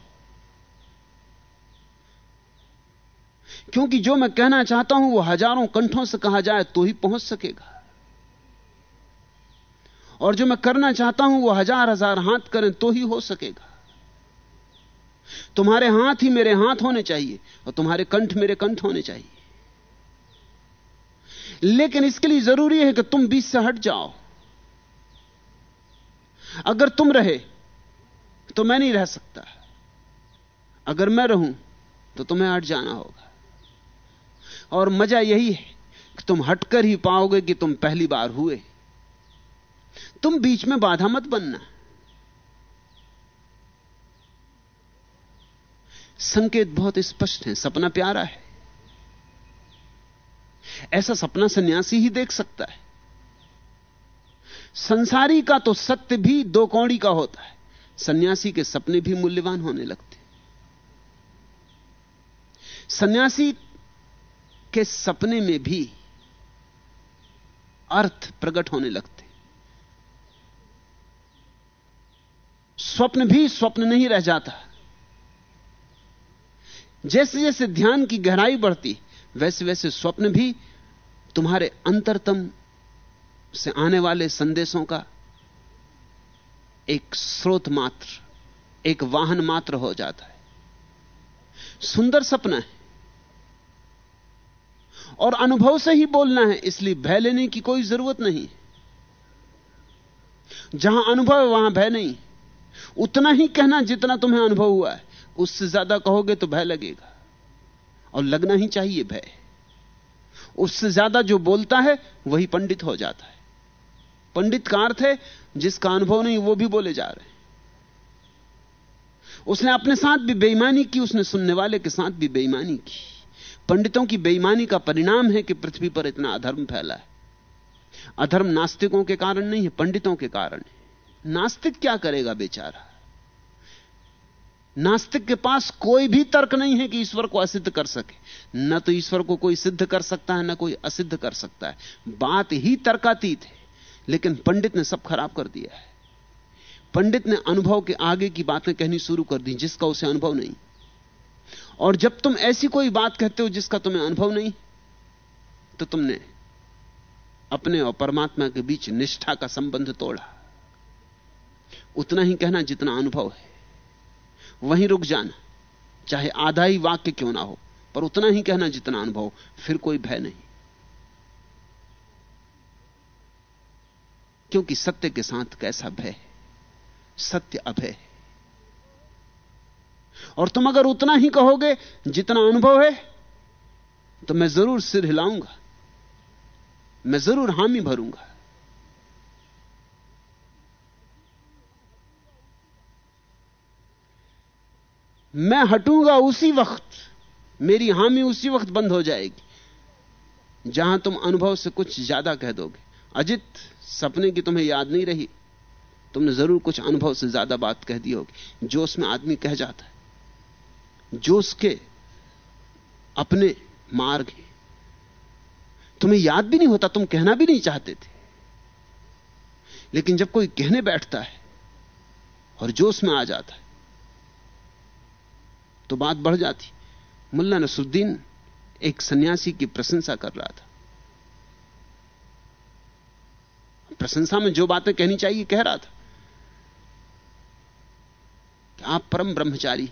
क्योंकि जो मैं कहना चाहता हूँ वो हज़ारों कंठों से कहा जाए तो ही पहुँच सकेगा। और जो मैं करना चाहता हूँ वो हज़ार हज़ार हाथ करें तो ही हो सकेगा। तुम्हारे हाथ ही मेरे हाथ होने चाहिए और तुम्हारे कंठ मेरे कंठ होने चाहिए। लेकिन इसके लिए ज़रूरी है कि तुम बीच से हट जाओ। अगर तुम रहे तो मैं नहीं रह सकता। अगर मैं रहूँ तो तुम्हें हट जाना होगा। और मज़ा यही है कि तुम हटकर ही पाओगे कि तुम पहली बार हुए। तुम बीच में बाधा मत बनना। संकेत बहुत स्पष्ट है, सपना प्यारा है। ऐसा सपना सन्यासी ही देख सकता है। संसारी का तो सत्य भी दो कौड़ी का होता है, सन्यासी के सपने भी मूल्यवान होने लगते सन्यासी के सपने में भी अर्थ प्रकट होने लगते स्वप्न भी स्वप्न नहीं रह जाता। जैसे जैसे ध्यान की गहराई बढ़ती, वैसे वैसे स्वप्न भी तुम्हारे अंतरतम से आने वाले संदेशों का एक स्रोत मात्र, एक वाहन मात्र हो जाता है। सुंदर सपना है। और अनुभव से ही बोलना है, इसलिए भय लेने की कोई ज़रूरत नहीं जहाँ अनुभव है, वहाँ भय नहीं। उतना ही कहना जितना तुम्हें अनुभव हुआ है। उससे ज़्यादा कहोगे तो भय लगेगा। और लगना ही चाहिए भय। उससे ज़्यादा जो बोलता है, वही पंडित हो जाता है। पंडित का अर्थ है, जिसका अनुभव नहीं, वो भी बोले जा रहे हैं। उसने अपने साथ भी बेईमानी की, उसने सुनने वाले के साथ भी बेईमानी की। पंडितों की बेईमानी का परिणाम है कि पृथ्वी पर इतना अधर्म फैला है। अधर्म नास्तिकों के कारण नहीं है, पंडितों के कारण है। नास्तिक क्या करेगा बेचारा? नास्तिक के पास कोई भी तर्क नहीं है कि ईश्वर को असिद्ध कर सके। न तो ईश्वर को कोई सिद्ध कर सकता है, न कोई असिद्ध कर सकता है। बात ही तर्कातीत है, लेकिन पंडित ने सब खराब कर दिया है। पंडित ने अनुभव के आगे की बातें कहनी शुरू कर दी, जिसका उसे अनुभव नहीं। और जब तुम ऐसी कोई बात कहते हो जिसका तुम्हें अनुभव नहीं तो तुमने अपने और परमात्मा के बीच निष्ठा का संबंध तोड़ा। उतना ही कहना जितना अनुभव है। वहीं रुक जाना। चाहे आधा ही वाक्य क्यों ना हो, पर उतना ही कहना जितना अनुभव, फिर कोई भय नहीं। क्योंकि सत्य के साथ कैसा भय सत्य अभय और तुम अगर उतना ही कहोगे जितना अनुभव है तो मैं ज़रूर सिर हिलाऊँगा, मैं ज़रूर हामी भरूँगा। मैं हटूँगा उसी वक्त। मेरी हामी उसी वक्त बंद हो जाएगी। जहाँ तुम अनुभव से कुछ ज़्यादा कह दोगे। अजित, सपने की तुम्हें याद नहीं रही? तुमने ज़रूर कुछ अनुभव से ज़्यादा बात कह दी होगी। जोश में आदमी कह जाता है। जोश के अपने मार्ग तुम्हें याद भी नहीं होता, तुम कहना भी नहीं चाहते थे। लेकिन जब कोई कहने बैठता है, और जोश में आ जाता है तो बात बढ़ जाती। मुल्ला नसरुद्दीन एक सन्यासी की प्रशंसा कर रहा था। प्रशंसा में जो बातें कहनी चाहिए, कह रहा था। कि आप परम ब्रह्मचारी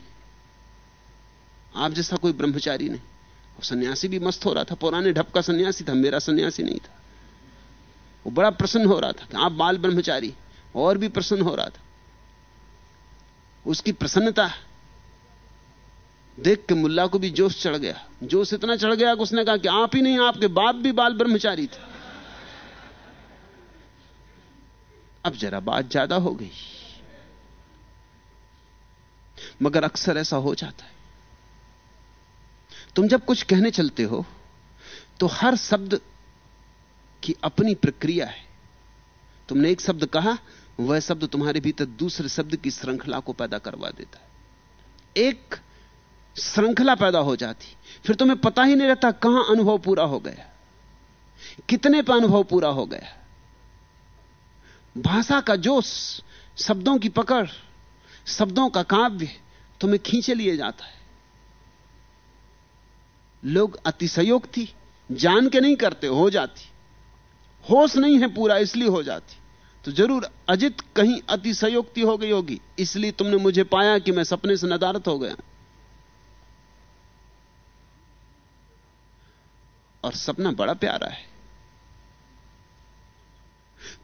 आप जैसा कोई ब्रह्मचारी नहीं। और सन्यासी भी मस्त हो रहा था। पुराने ढप का सन्यासी था, मेरा सन्यासी नहीं था। वो बड़ा प्रसन्न हो रहा था कि आप बाल ब्रह्मचारी और भी प्रसन्न हो रहा था। उसकी प्रसन्नता देख के मुल्ला को भी जोश चढ़ गया। जोश इतना चढ़ गया कि उसने कहा कि आप ही नहीं, आपके बाप भी बाल ब्रह्मचारी थे। अब जरा बात ज़्यादा हो गई। मगर अक्सर ऐसा हो जाता है। तुम जब कुछ कहने चलते हो तो हर शब्द की अपनी प्रक्रिया है। तुमने एक शब्द कहा, वह शब्द तुम्हारे भीतर दूसरे शब्द की श्रृंखला को पैदा करवा देता है। एक श्रृंखला पैदा हो जाती। फिर तुम्हें पता ही नहीं रहता कहाँ अनुभव पूरा हो गया। कितने पर अनुभव पूरा हो गया। भाषा का जोश, शब्दों की पकड़, शब्दों का काव्य तुम्हें खींचे लिए जाता है। लोग अतिशयोक्ति जान के नहीं करते, हो जाती। होश नहीं है पूरा, इसलिए हो जाती। तो ज़रूर अजित कहीं अतिशयोक्ति हो गई होगी, इसलिए तुमने मुझे पाया कि मैं सपने से नदारत हो गया। और सपना बड़ा प्यारा है।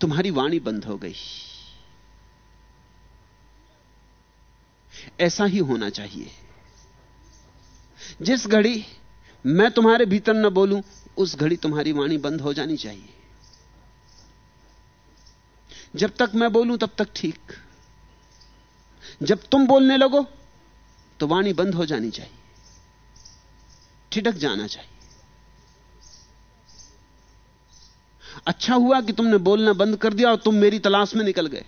तुम्हारी वाणी बंद हो गई। ऐसा ही होना चाहिए। जिस घड़ी मैं तुम्हारे भीतर न बोलूँ, उस घड़ी तुम्हारी वाणी बंद हो जानी चाहिए। जब तक मैं बोलूँ, तब तक ठीक। जब तुम बोलने लगो तो वाणी बंद हो जानी चाहिए। ठिठक जाना चाहिए। अच्छा हुआ कि तुमने बोलना बंद कर दिया और तुम मेरी तलाश में निकल गए।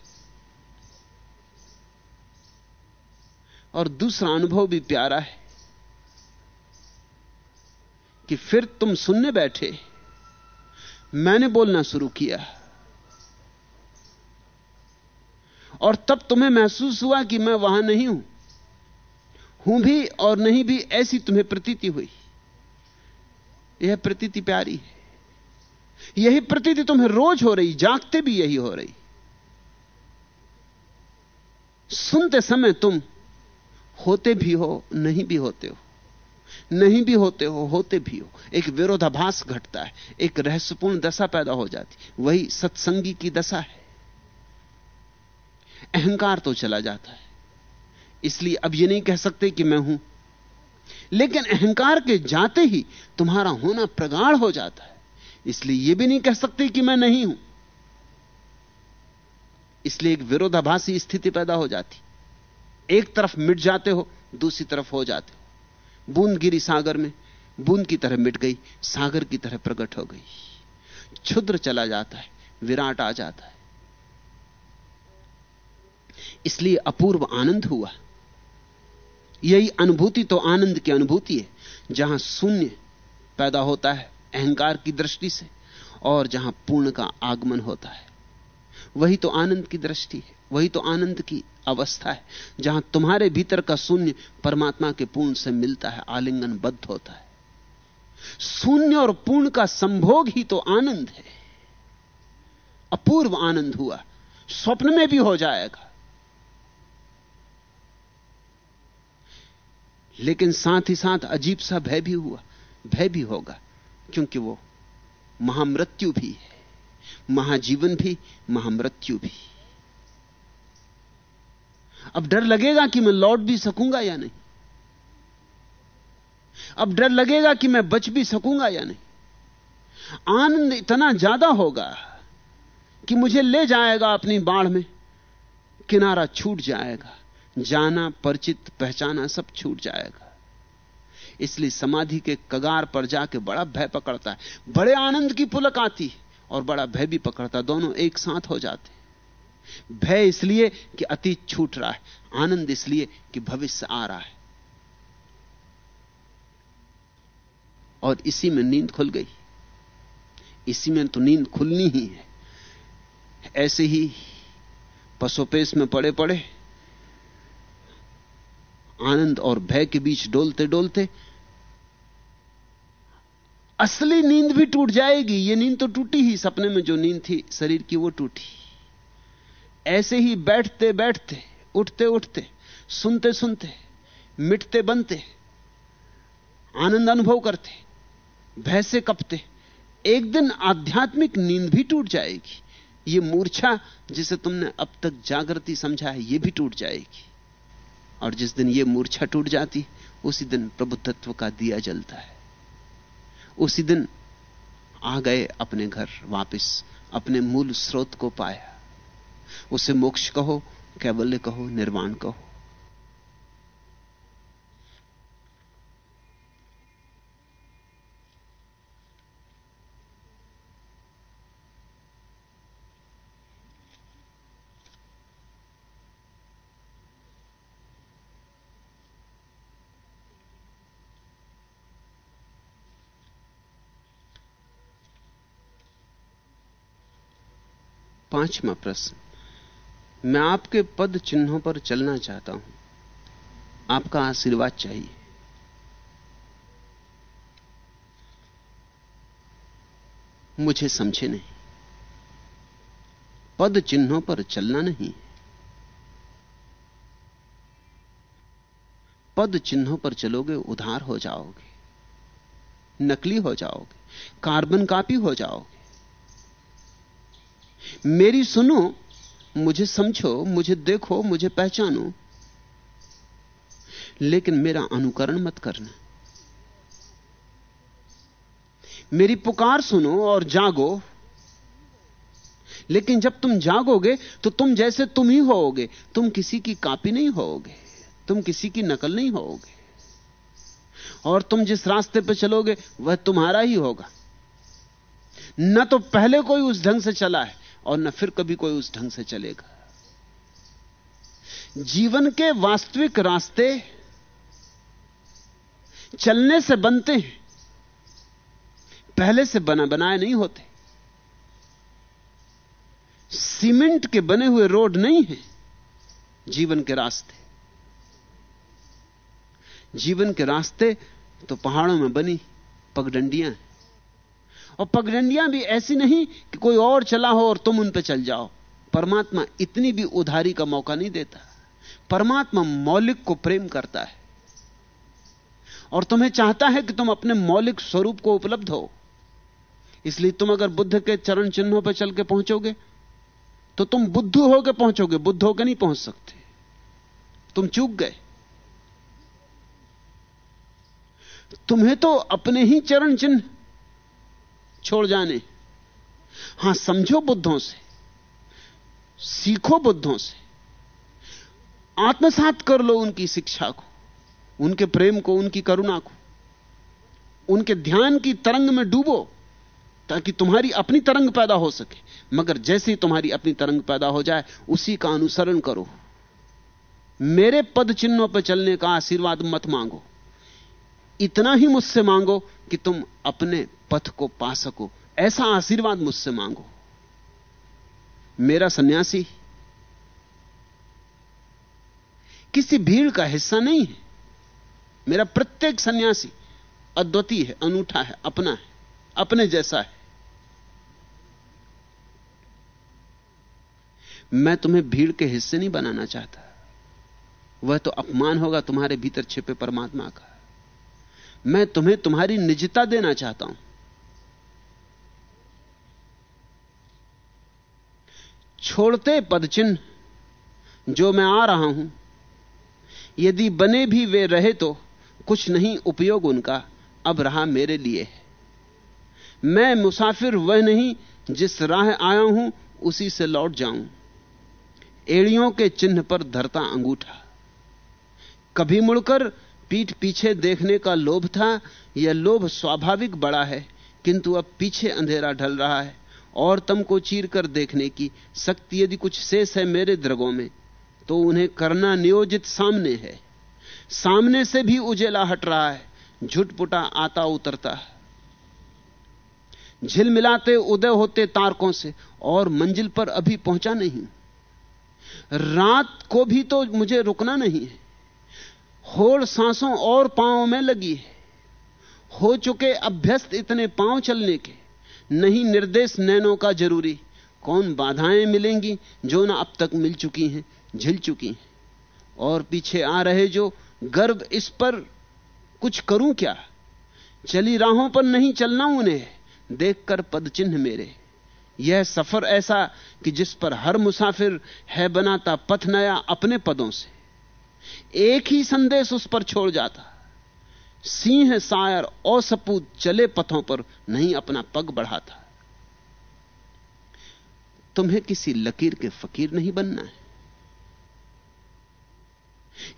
और दूसरा अनुभव भी प्यारा है कि फिर तुम सुनने बैठे, मैंने बोलना शुरू किया। और तब तुम्हें महसूस हुआ कि मैं वहाँ नहीं हूँ। हूँ भी और नहीं भी ऐसी तुम्हें प्रतीति हुई। यह प्रतीति प्यारी है। यही प्रतीति तुम्हें रोज हो रही, जागते भी यही हो रही। सुनते समय तुम होते भी हो, नहीं भी होते हो। नहीं भी होते हो, होते भी हो। एक विरोधाभास घटता है, एक रहस्यपूर्ण दशा पैदा हो जाती। वही सत्संगी की दशा है। अहंकार तो चला जाता है। इसलिए अब यह नहीं कह सकते कि मैं हूँ। लेकिन अहंकार के जाते ही तुम्हारा होना प्रगाढ़ हो जाता है। इसलिए यह भी नहीं कह सकते कि मैं नहीं हूँ। इसलिए एक विरोधाभासी स्थिति पैदा हो जाती। एक तरफ़ मिट जाते हो, दूसरी तरफ़ हो जाते हो। बूंद गिरी सागर में, बूंद की तरह मिट गई, सागर की तरह प्रकट हो गई। क्षुद्र चला जाता है, विराट आ जाता है। इसलिए अपूर्व आनंद हुआ। यही अनुभूति तो आनंद की अनुभूति है, जहाँ शून्य पैदा होता है। अहंकार की दृष्टि से और जहाँ पूर्ण का आगमन होता है। वही तो आनंद की दृष्टि है, वही तो आनंद की अवस्था है, जहाँ तुम्हारे भीतर का शून्य परमात्मा के पूर्ण से मिलता है आलिंगन बद्ध होता है। शून्य और पूर्ण का संभोग ही तो आनंद है। अपूर्व आनंद हुआ, स्वप्न में भी हो जाएगा। लेकिन साथ ही साथ अजीब सा भय भी हुआ, भय भी होगा। क्योंकि वो महामृत्यु भी है। महाजीवन भी, महामृत्यु भी। अब डर लगेगा कि मैं लौट भी सकूँगा या नहीं? अब डर लगेगा कि मैं बच भी सकूँगा या नहीं? आनंद इतना ज़्यादा होगा कि मुझे ले जाएगा अपनी बाढ़ में। किनारा छूट जाएगा, जाना, परिचित, पहचाना सब छूट जाएगा। इसलिए समाधि के कगार पर जाके बड़ा भय पकड़ता है। बड़े आनंद की पुलक आती और बड़ा भय भी पकड़ता दोनों एक साथ हो जाते भय इसलिए कि अतीत छूट रहा है। आनंद इसलिए कि भविष्य आ रहा है। और इसी में नींद खुल गई। इसी में तो नींद खुलनी ही है। ऐसे ही पसोपेश में पड़े पड़े, आनंद और भय के बीच डोलते डोलते असली नींद भी टूट जाएगी, ये नींद तो टूटी ही, सपने में जो नींद थी, शरीर की वो टूटी। ऐसे ही बैठते बैठते, उठते उठते, सुनते सुनते, मिटते बनते, आनंद अनुभव करते, भय से कपते, एक दिन आध्यात्मिक नींद भी टूट जाएगी। ये मूर्छा जिसे तुमने अब तक जागृति समझा है, ये भी टूट जाएगी। और जिस दिन ये मूर्छा टूट जाती, उसी दिन प्रबुद्धत्व का दिया जलता है। उसी दिन आ गए अपने घर वापस, अपने मूल स्रोत को पाया। उसे मोक्ष कहो, कैबल्य कहो, निर्वाण कहो। पांचवा प्रश्न। मैं आपके पद चिन्हों पर चलना चाहता हूँ। आपका आशीर्वाद चाहिए। मुझे समझे नहीं। पद चिन्हों पर चलना नहीं। पद चिन्हों पर चलोगे, उधार हो जाओगे। नकली हो जाओगे। कार्बन कापी हो जाओगे। मेरी सुनो, मुझे समझो, मुझे देखो, मुझे पहचानो। लेकिन मेरा अनुकरण मत करना। मेरी पुकार सुनो और जागो। लेकिन जब तुम जागोगे तो तुम जैसे तुम ही होोगे तुम किसी की कापी नहीं होोगे तुम किसी की नकल नहीं होोगे और तुम जिस रास्ते पर चलोगे, वह तुम्हारा ही होगा। न तो पहले कोई उस ढंग से चला है और न फिर कभी कोई उस ढंग से चलेगा। जीवन के वास्तविक रास्ते चलने से बनते हैं, पहले से बना, बनाए नहीं होते। सीमेंट के बने हुए रोड नहीं है, जीवन के रास्ते। जीवन के रास्ते तो पहाड़ों में बनी, पगडंडियाँ हैं। और पगडंडियाँ भी ऐसी नहीं कि कोई और चला हो और तुम उन पर चल जाओ। परमात्मा इतनी भी उधारी का मौका नहीं देता। परमात्मा मौलिक को प्रेम करता है। और तुम्हें चाहता है कि तुम अपने मौलिक स्वरूप को उपलब्ध हो। इसलिए तुम अगर बुद्ध के चरण चिन्हों पर चल के पहुंचोगे तो तुम बुद्ध होकर पहुंचोगे, बुद्ध होकर नहीं पहुँच सकते। तुम चूक गए। तुम्हें तो अपने ही चरण चिन्ह छोड़ जाने। हाँ, समझो बुद्धों से, सीखो बुद्धों से। आत्मसात कर लो उनकी शिक्षा को, उनके प्रेम को, उनकी करुणा को। उनके ध्यान की तरंग में डूबो, ताकि तुम्हारी अपनी तरंग पैदा हो सके। मगर जैसे ही तुम्हारी अपनी तरंग पैदा हो जाए, उसी का अनुसरण करो। मेरे पद चिन्हों पर चलने का आशीर्वाद मत मांगो। इतना ही मुझसे मांगो कि तुम अपने पथ को पा सको ऐसा आशीर्वाद मुझसे मांगो। मेरा सन्यासी, किसी भीड़ का हिस्सा नहीं है। मेरा प्रत्येक सन्यासी अद्वितीय है, अनूठा है, अपना है, अपने जैसा है। मैं तुम्हें भीड़ के हिस्से नहीं बनाना चाहता। वह तो अपमान होगा तुम्हारे भीतर छिपे परमात्मा का। मैं तुम्हें तुम्हारी निजता देना चाहता हूँ। छोड़ते पदचिन्ह, जो मैं आ रहा हूँ। यदि बने भी वे रहे तो कुछ नहीं उपयोग उनका, अब रहा मेरे लिए मैं मुसाफिर वह नहीं, जिस राह आया हूँ, उसी से लौट जाऊँ। एड़ियों के चिन्ह पर धरता अंगूठा। कभी मुड़कर पीठ पीछे देखने का लोभ था, यह लोभ स्वाभाविक बड़ा है, किंतु अब पीछे अंधेरा ढल रहा है। और तम को चीर कर देखने की शक्ति यदि कुछ शेष है मेरे द्रगों में तो उन्हें करना नियोजित सामने है। सामने से भी उजेला हट रहा है, झुटपुटा आता उतरता है। झिलमिलाते उदय होते तारकों से, और मंजिल पर अभी पहुँचा नहीं। रात को भी तो मुझे रुकना नहीं है। होड़ सांसों और पाँव में लगी है। हो चुके अभ्यस्त इतने पाँव चलने के। नहीं निर्देश नैनों का ज़रूरी। कौन बाधाएँ मिलेंगी जो ना अब तक मिल चुकी हैं, झिल चुकी हैं? और पीछे आ रहे जो गर्व इस पर कुछ करूँ क्या? चली राहों पर नहीं चलना उन्हें, देखकर पद चिन्ह मेरे। यह सफ़र ऐसा कि जिस पर हर मुसाफिर है बनाता पथ नया अपने पदों से। एक ही संदेश उस पर छोड़ जाता। सिंह सायर और सपूत चले पथों पर नहीं अपना पग बढ़ाता। तुम्हें किसी लकीर के फकीर नहीं बनना है।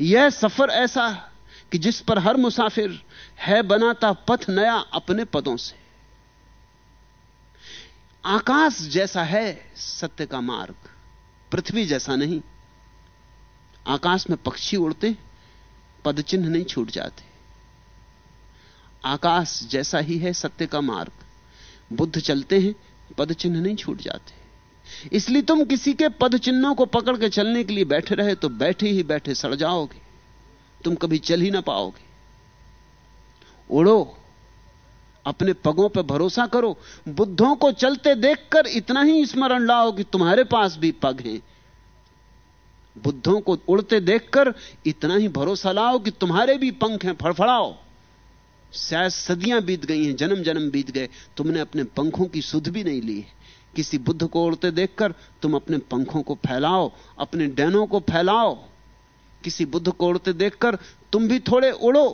यह सफ़र ऐसा कि जिस पर हर मुसाफिर है बनाता पथ नया अपने पदों से। आकाश जैसा है सत्य का मार्ग, पृथ्वी जैसा नहीं। आकाश में पक्षी उड़ते पद चिन्ह नहीं छूट जाते। आकाश जैसा ही है सत्य का मार्ग। बुद्ध चलते हैं पद चिन्ह नहीं छूट जाते। इसलिए तुम किसी के पद चिन्हों को पकड़ के चलने के लिए बैठे रहे तो बैठे ही बैठे सड़ जाओगे। तुम कभी चल ही ना पाओगे। उड़ो, अपने पगों पर भरोसा करो। बुद्धों को चलते देखकर इतना ही स्मरण लाओ कि तुम्हारे पास भी पग हैं। बुद्धों को उड़ते देखकर इतना ही भरोसा लाओ कि तुम्हारे भी पंख हैं, फड़फड़ाओ। शायद सदियाँ बीत गई हैं जन्म जन्म बीत गए। तुमने अपने पंखों की सुध भी नहीं ली किसी बुद्ध को उड़ते देखकर तुम अपने पंखों को फैलाओ, अपने डैनों को फैलाओ। किसी बुद्ध को उड़ते देखकर तुम भी थोड़े उड़ो।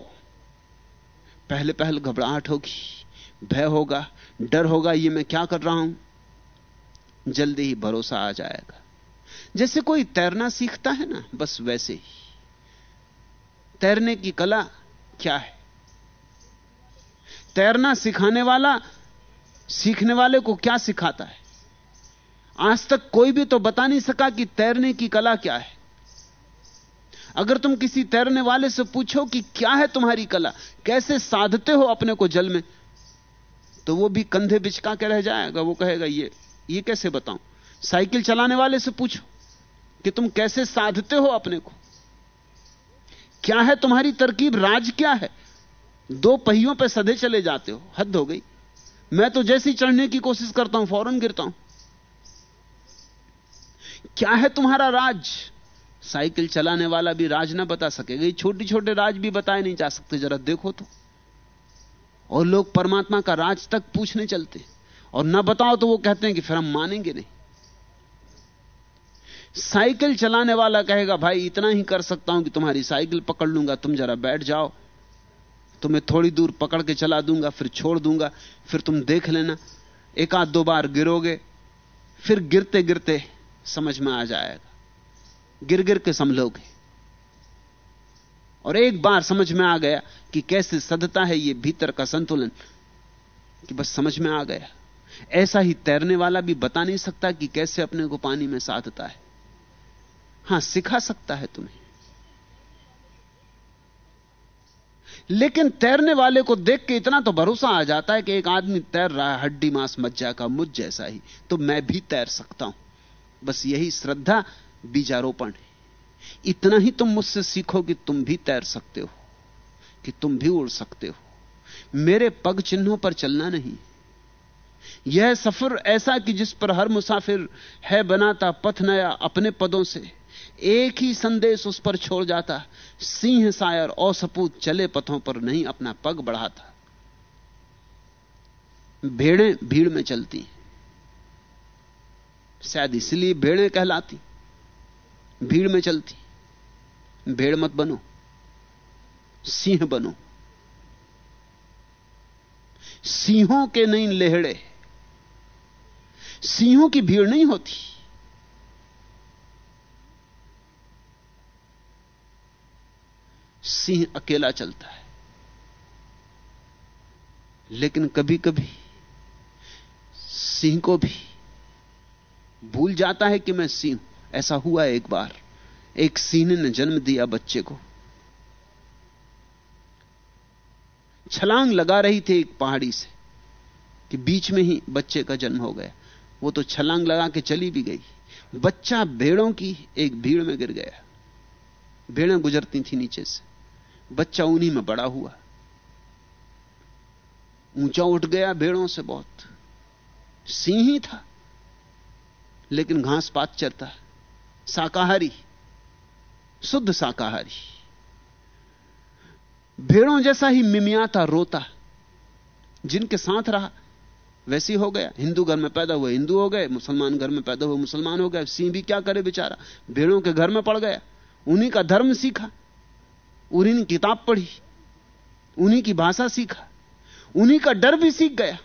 पहले पहल घबराहट होगी, भय होगा, डर होगा, ये मैं क्या कर रहा हूँ? जल्दी ही भरोसा आ जाएगा। जैसे कोई तैरना सीखता है ना, बस वैसे ही। तैरने की कला क्या है? तैरना सिखाने वाला सीखने वाले को क्या सिखाता है? आज तक कोई भी तो बता नहीं सका कि तैरने की कला क्या है। अगर तुम किसी तैरने वाले से पूछो कि क्या है तुम्हारी कला, कैसे साधते हो अपने को जल में तो वो भी कंधे बिचका के रह जाएगा। वो कहेगा, ये ये कैसे बताऊँ? साइकिल चलाने वाले से पूछो कि तुम कैसे साधते हो अपने को? क्या है तुम्हारी तरकीब? राज क्या है? दो पहियों पर सधे चले जाते हो, हद हो गई। मैं तो जैसी चढ़ने की कोशिश करता हूँ, फ़ौरन गिरता हूँ। क्या है तुम्हारा राज? साइकिल चलाने वाला भी राज ना बता सकेगा छोटे छोटे राज भी बताए नहीं जा सकते, जरा देखो तो। और लोग परमात्मा का राज तक पूछने चलते। और ना बताओ तो वो कहते हैं कि फिर हम मानेंगे नहीं। साइकिल चलाने वाला कहेगा, भाई, इतना ही कर सकता हूँ कि तुम्हारी साइकिल पकड़ लूँगा, तुम जरा बैठ जाओ। तुम्हें थोड़ी दूर पकड़ के चला दूँगा, फिर छोड़ दूँगा, फिर तुम देख लेना। एक आध दो बार गिरोगे, फिर गिरते गिरते समझ में आ जाएगा। गिर गिर के संभलोगे और एक बार समझ में आ गया कि कैसे सदता है ये भीतर का संतुलन, कि बस समझ में आ गया। ऐसा ही तैरने वाला भी बता नहीं सकता कि कैसे अपने को पानी में साधता है। हाँ, सिखा सकता है तुम्हें। लेकिन तैरने वाले को देख के इतना तो भरोसा आ जाता है कि एक आदमी तैर रहा है, हड्डी मांस मज्जा का मुझ जैसा ही। तो मैं भी तैर सकता हूँ। बस यही श्रद्धा, बीजारोपण है। इतना ही तुम मुझसे सीखो कि तुम भी तैर सकते हो, कि तुम भी उड़ सकते हो। मेरे पग चिन्हों पर चलना नहीं। यह सफ़र ऐसा कि जिस पर हर मुसाफिर है बनाता पथ नया अपने पदों से। एक ही संदेश उस पर छोड़ जाता। सिंह सायर असपूत चले पथों पर नहीं अपना पग बढ़ाता। भेड़ें भीड़ में चलती। शायद इसलिए भेड़ें कहलाती। भीड़ में चलती। भेड़ मत बनो। सिंह बनो। सिंहों के नहीं लेहड़े। सिंहों की भीड़ नहीं होती। सिंह अकेला चलता है। लेकिन कभी कभी सिंह को भी भूल जाता है कि मैं सिंह ऐसा हुआ एक बार। एक सिंह ने जन्म दिया बच्चे को। छलांग लगा रही थी एक पहाड़ी से कि बीच में ही बच्चे का जन्म हो गया। वो तो छलांग लगा के चली भी गई। बच्चा भेड़ों की एक भीड़ में गिर गया। भेड़ें गुजरती थी नीचे से। बच्चा उन्हीं में बड़ा हुआ। ऊँचा उठ गया भेड़ों से बहुत। सिंह ही था, लेकिन घास पात चरता, शाकाहारी, शुद्ध शाकाहारी। भेड़ों जैसा ही मिमियाता रोता, जिनके साथ रहा, वैसे हो गया। हिंदू घर में पैदा हुए हिंदू हो गए, मुसलमान घर में पैदा हुए मुसलमान हो गए। सिंह भी क्या करे बेचारा? भेड़ों के घर में पड़ गया। उन्हीं का धर्म सीखा। उन्हीं किताब पढ़ी, उन्हीं की भाषा सीखा, उन्हीं का डर भी सीख गया।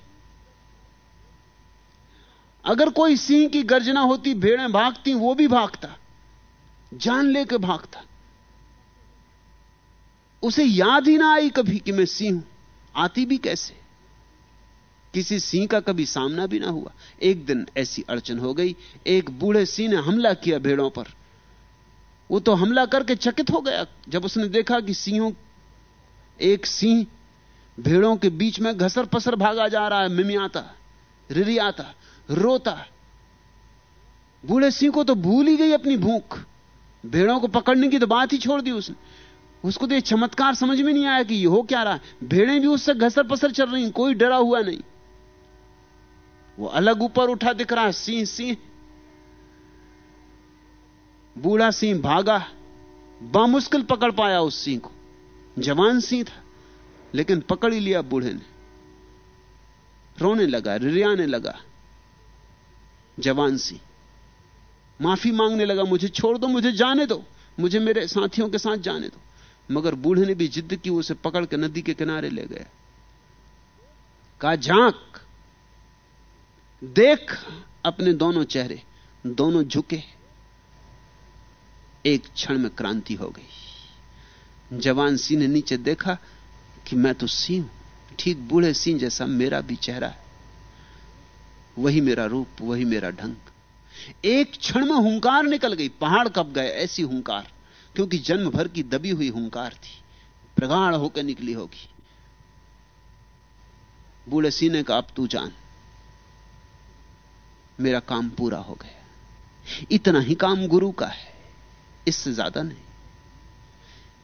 अगर कोई सिंह की गर्जना होती, भेड़ें भागती, वो भी भागता, जान लेकर भागता। उसे याद ही ना आई कभी कि मैं सिंह हूँ। आती भी कैसे? किसी सिंह का कभी सामना भी ना हुआ। एक दिन ऐसी अड़चन हो गई, एक बूढ़े सिंह ने हमला किया भेड़ों पर। वो तो हमला करके चकित हो गया। जब उसने देखा कि सिंहों, एक सिंह भेड़ों के बीच में घसर पसर भागा जा रहा है, मिमियाता, रिरियाता, रोता। बूढ़े सिंह को तो भूल ही गई अपनी भूख। भेड़ों को पकड़ने की तो बात ही छोड़ दी उसने। उसको तो ये चमत्कार समझ में नहीं आया कि ये हो क्या रहा है। भेड़ें भी उससे घसर पसर चल रही कोई डरा हुआ नहीं। वो अलग ऊपर उठा दिख रहा है, सिंह सिंह बूढ़ा सिंह भागा बामुश्किल पकड़ पाया उस सिंह को। जवान सिंह था, लेकिन पकड़ ही लिया बूढ़े ने। रोने लगा, रिरियाने लगा, जवान सिंह। माफ़ी मांगने लगा, मुझे छोड़ दो, मुझे जाने दो, मुझे मेरे साथियों के साथ जाने दो। मगर बूढ़े ने भी जिद की, उसे पकड़ के नदी के किनारे ले गया। कहा, झाँक, देख अपने दोनों चेहरे, दोनों झुके। एक क्षण में क्रांति हो गई। जवान सिंह ने नीचे देखा कि मैं तो सिंह, ठीक बूढ़े सिंह जैसा मेरा भी चेहरा है। वही मेरा रूप, वही मेरा ढंग। एक क्षण में हुंकार निकल गई, पहाड़ कब गए, ऐसी हुंकार, क्योंकि जन्म भर की दबी हुई हुंकार थी। प्रगाढ़ होकर निकली होगी। बूढ़े सीने का अब तू जान, मेरा काम पूरा हो गया। इतना ही काम गुरु का है। इससे ज़्यादा नहीं।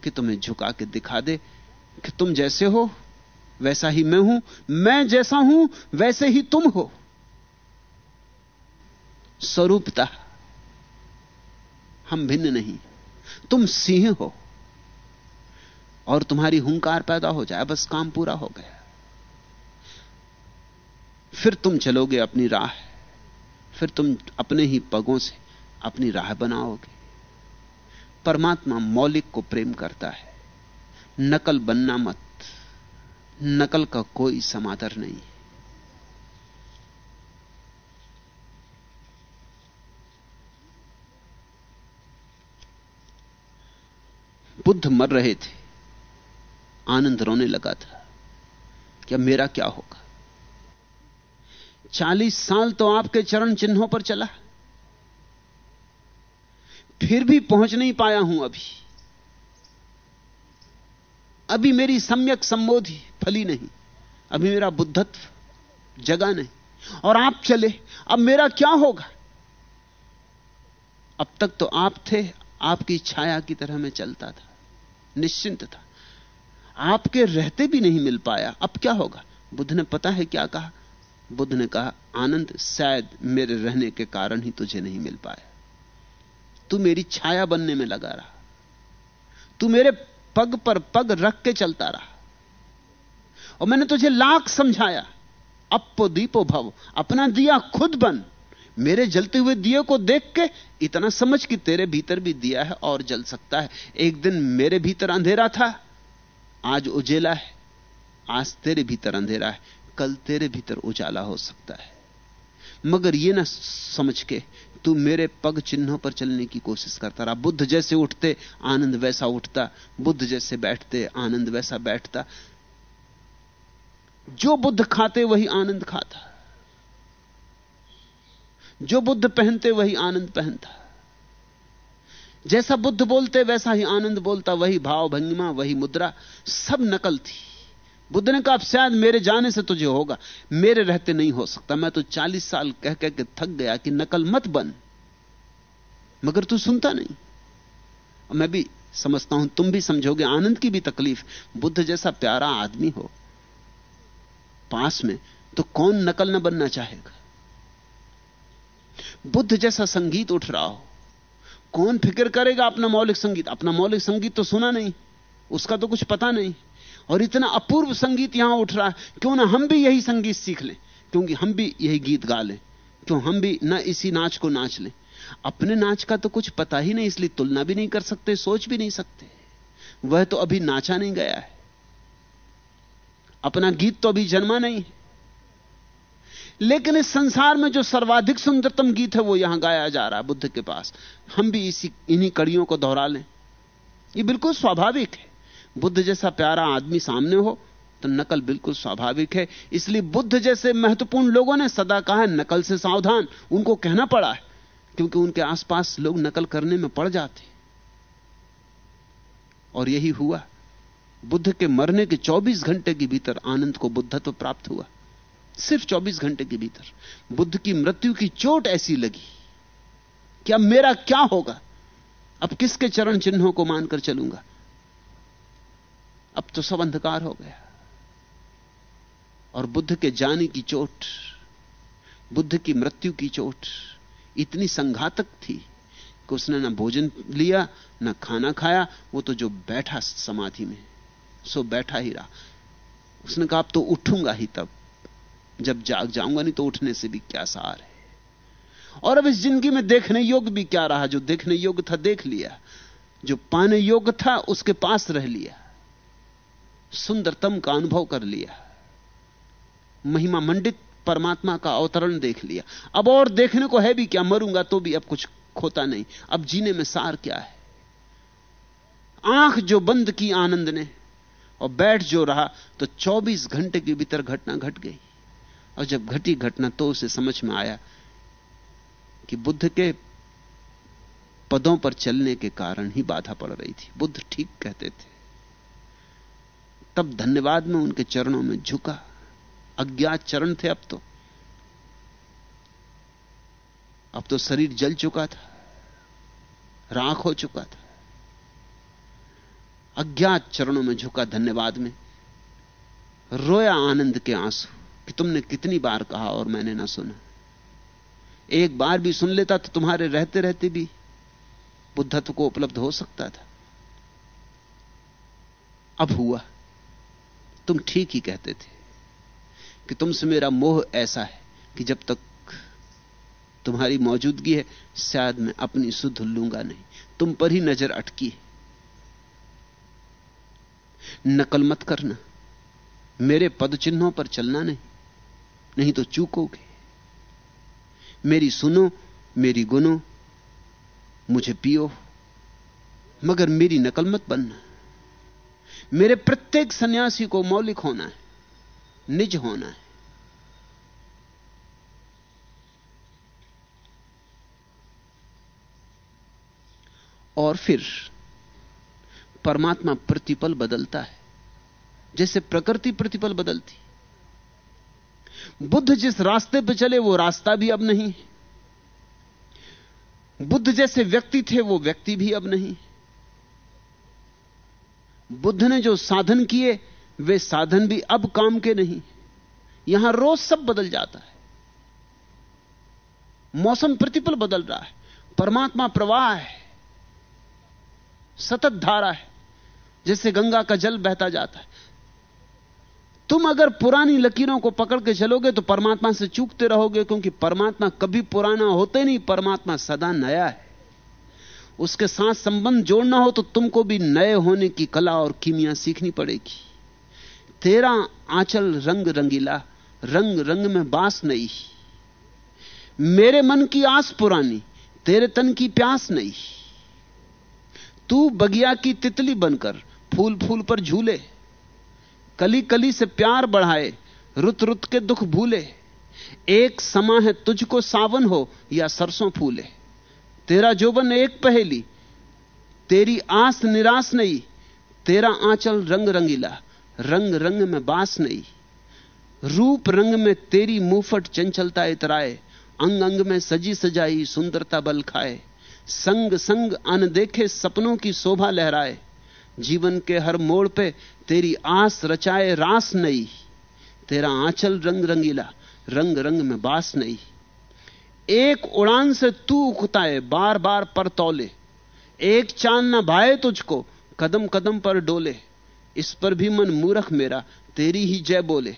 कि तुम्हें झुका के दिखा दे कि तुम जैसे हो, वैसा ही मैं हूँ, मैं जैसा हूँ, वैसे ही तुम हो। स्वरूपता हम भिन्न नहीं, तुम सिंह हो और तुम्हारी हुंकार पैदा हो जाए, बस काम पूरा हो गया। फिर तुम चलोगे अपनी राह, फिर तुम अपने ही पगों से अपनी राह बनाओगे। परमात्मा मौलिक को प्रेम करता है। नकल बनना मत। नकल का कोई समादर नहीं। बुद्ध मर रहे थे। आनंद रोने लगा था। क्या मेरा क्या होगा? चालीस साल तो आपके चरण चिन्हों पर चला। फिर भी पहुँच नहीं पाया हूँ अभी। अभी मेरी सम्यक संबोधि फली नहीं। अभी मेरा बुद्धत्व जगा नहीं। और आप चले, अब मेरा क्या होगा? अब तक तो आप थे, आपकी छाया की तरह मैं चलता था, निश्चिंत था। आपके रहते भी नहीं मिल पाया। अब क्या होगा? बुद्ध ने पता है क्या कहा? बुद्ध ने कहा, आनंद शायद मेरे रहने के कारण ही तुझे नहीं मिल पाया। तू मेरी छाया बनने में लगा रहा। तू मेरे पग पर पग रख के चलता रहा। और मैंने तुझे लाख समझाया, अपो दीपो भव, अपना दिया खुद बन। मेरे जलते हुए दिए को देख के इतना समझ कि तेरे भीतर भी दिया है और जल सकता है। एक दिन मेरे भीतर अंधेरा था, आज उजेला है। आज तेरे भीतर अंधेरा है, कल तेरे भीतर उजाला हो सकता है। मगर यह ना समझ के तू मेरे पग चिन्हों पर चलने की कोशिश करता रहा। बुद्ध जैसे उठते, आनंद वैसा उठता। बुद्ध जैसे बैठते, आनंद वैसा बैठता। जो बुद्ध खाते, वही आनंद खाता। जो बुद्ध पहनते, वही आनंद पहनता। जैसा बुद्ध बोलते, वैसा ही आनंद बोलता। वही भाव भंगिमा, वही मुद्रा। सब नकल थी। बुद्ध ने कहा शायद मेरे जाने से तुझे होगा। मेरे रहते नहीं हो सकता। मैं तो चालीस साल कह कह के थक गया कि नकल मत बन। मगर तू सुनता नहीं। मैं भी समझता हूँ, तुम भी समझोगे, आनंद की भी तकलीफ़। बुद्ध जैसा प्यारा आदमी हो, पास में तो कौन नकल न बनना चाहेगा? बुद्ध जैसा संगीत उठ रहा हो, कौन फ़िक्र करेगा अपना मौलिक संगीत? अपना मौलिक संगीत तो सुना नहीं, उसका तो कुछ पता नहीं। और इतना अपूर्व संगीत यहाँ उठ रहा है। क्यों ना हम भी यही संगीत सीख लें? क्योंकि हम भी यही गीत गा लें। क्यों हम भी ना इसी नाच को नाच लें? अपने नाच का तो कुछ पता ही नहीं, इसलिए तुलना भी नहीं कर सकते, सोच भी नहीं सकते। वह तो अभी नाचा नहीं गया है। अपना गीत तो अभी जन्मा नहीं है। लेकिन इस संसार में जो सर्वाधिक सुंदरतम गीत है, वो यहाँ गाया जा रहा है बुद्ध के पास। हम भी इसी, इन्हीं कड़ियों को दोहरा लें। ये बिल्कुल स्वाभाविक है। बुद्ध जैसा प्यारा आदमी सामने हो तो नकल बिल्कुल स्वाभाविक है। इसलिए बुद्ध जैसे महत्वपूर्ण लोगों ने सदा कहा है, नकल से सावधान। उनको कहना पड़ा है, क्योंकि उनके आसपास लोग नकल करने में पड़ जाते और यही हुआ। बुद्ध के मरने के 24 घंटे के भीतर आनंद को बुद्धत्व प्राप्त हुआ। सिर्फ़ 24 घंटे के भीतर। बुद्ध की मृत्यु की चोट ऐसी लगी कि अब मेरा क्या होगा? अब किसके चरण चिन्हों को मानकर चलूँगा? अब तो सब अंधकार हो गया। और बुद्ध के जाने की चोट, बुद्ध की मृत्यु की चोट, इतनी संघातक थी कि उसने ना भोजन लिया, ना खाना खाया, वो तो जो बैठा समाधि में, सो बैठा ही रहा। उसने कहा, अब तो उठूँगा ही तब। जब जाग जाऊँगा नहीं तो उठने से भी क्या सार है? और अब इस ज़िंदगी में देखने योग्य भी क्या रहा? जो देखने योग्य था देख लिया, जो पाने योग्य था उसके पास रह लिया। सुंदरतम का अनुभव कर लिया। महिमा मंडित परमात्मा का अवतरण देख लिया। अब और देखने को है भी क्या? मरूँगा तो भी अब कुछ खोता नहीं। अब जीने में सार क्या है? आँख जो बंद की आनंद ने और बैठ जो रहा तो 24 घंटे के भीतर घटना घट गई। और जब घटी घटना तो उसे समझ में आया कि बुद्ध के पदों पर चलने के कारण ही बाधा पड़ रही थी। बुद्ध ठीक कहते थे। तब धन्यवाद में उनके चरणों में झुका। अज्ञात चरण थे अब तो। अब तो शरीर जल चुका था, राख हो चुका था। अज्ञात चरणों में झुका धन्यवाद में, रोया आनंद के आँसू कि तुमने कितनी बार कहा और मैंने ना सुना। एक बार भी सुन लेता तो तुम्हारे रहते रहते भी बुद्धत्व को उपलब्ध हो सकता था। अब हुआ। तुम ठीक ही कहते थे कि तुमसे मेरा मोह ऐसा है कि जब तक तुम्हारी मौजूदगी है, शायद मैं अपनी सुध लूँगा नहीं। तुम पर ही नज़र अटकी है। नकल मत करना। मेरे पद चिन्हों पर चलना नहीं। नहीं तो चूकोगे। मेरी सुनो, मेरी गुनो, मुझे पियो। मगर मेरी नकल मत बनना। मेरे प्रत्येक सन्यासी को मौलिक होना है, निज होना है। और फिर परमात्मा प्रतिपल बदलता है, जैसे प्रकृति प्रतिपल बदलती। बुद्ध जिस रास्ते पर चले, वो रास्ता भी अब नहीं बुद्ध जैसे व्यक्ति थे, वो व्यक्ति भी अब नहीं बुद्ध ने जो साधन किए, वे साधन भी अब काम के नहीं। यहाँ रोज सब बदल जाता है। मौसम प्रतिपल बदल रहा है। परमात्मा प्रवाह है। सतत धारा है जैसे गंगा का जल बहता जाता है। तुम अगर पुरानी लकीरों को पकड़ के चलोगे तो परमात्मा से चूकते रहोगे, क्योंकि परमात्मा कभी पुराना होते नहीं, परमात्मा सदा नया है। उसके साथ संबंध जोड़ना हो तो तुमको भी नए होने की कला और कीमिया सीखनी पड़ेगी। तेरा आंचल रंग रंगीला, रंग रंग में बास नहीं। मेरे मन की आस पुरानी, तेरे तन की प्यास नहीं। तू बगिया की तितली बनकर फूल फूल पर झूले, कली कली से प्यार बढ़ाए, रुत रुत के दुख भूले। एक समा है तुझको सावन हो या सरसों फूले। तेरा जोबन एक पहेली, तेरी आस निराश नहीं, तेरा आंचल रंग रंगीला रंग रंग में बास नहीं। रूप रंग में तेरी मुफट चंचलता इतराए अंग अंग में सजी सजाई सुंदरता बल खाए। संग संग अन देखे सपनों की शोभा लहराए। जीवन के हर मोड़ पे तेरी आस रचाए रास नहीं। तेरा आंचल रंग रंगीला रंग रंग में बास नहीं। एक उड़ान से तू उकताए बार बार पर तौले। एक चाँद न भाए तुझको कदम कदम पर डोले। इस पर भी मन मूरख मेरा, तेरी ही जय बोले।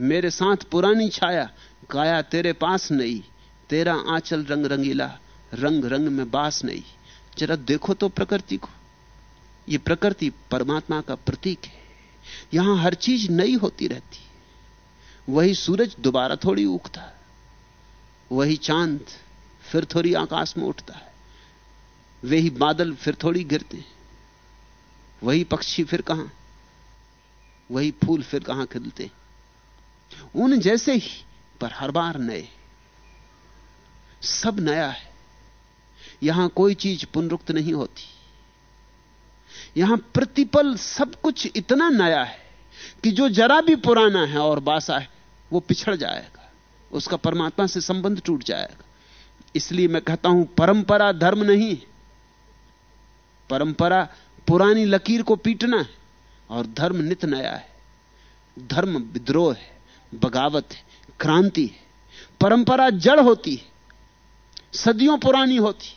मेरे साथ पुरानी छाया, गाया तेरे पास नहीं तेरा आंचल रंग रंगीला रंग रंग में बास नहीं जरा देखो तो प्रकृति को। यह प्रकृति परमात्मा का प्रतीक है। यहाँ हर चीज़ नई होती रहती। वही सूरज दोबारा थोड़ी उगता। वही चाँद फिर थोड़ी आकाश में उठता है। वही बादल फिर थोड़ी गिरते हैं। वही पक्षी फिर कहाँ? वही फूल फिर कहाँ खिलते उन जैसे ही, पर हर बार नए सब नया है। यहाँ कोई चीज़ पुनरुक्त नहीं होती। यहाँ प्रतिपल सब कुछ इतना नया है कि जो जरा भी पुराना है और बासा है, वो पिछड़ जाएगा। उसका परमात्मा से संबंध टूट जाएगा। इसलिए मैं कहता हूँ, परंपरा धर्म नहीं परंपरा पुरानी लकीर को पीटना है और धर्म नित नया है। धर्म विद्रोह है, बगावत है, क्रांति है। परंपरा जड़ होती है, सदियों पुरानी होती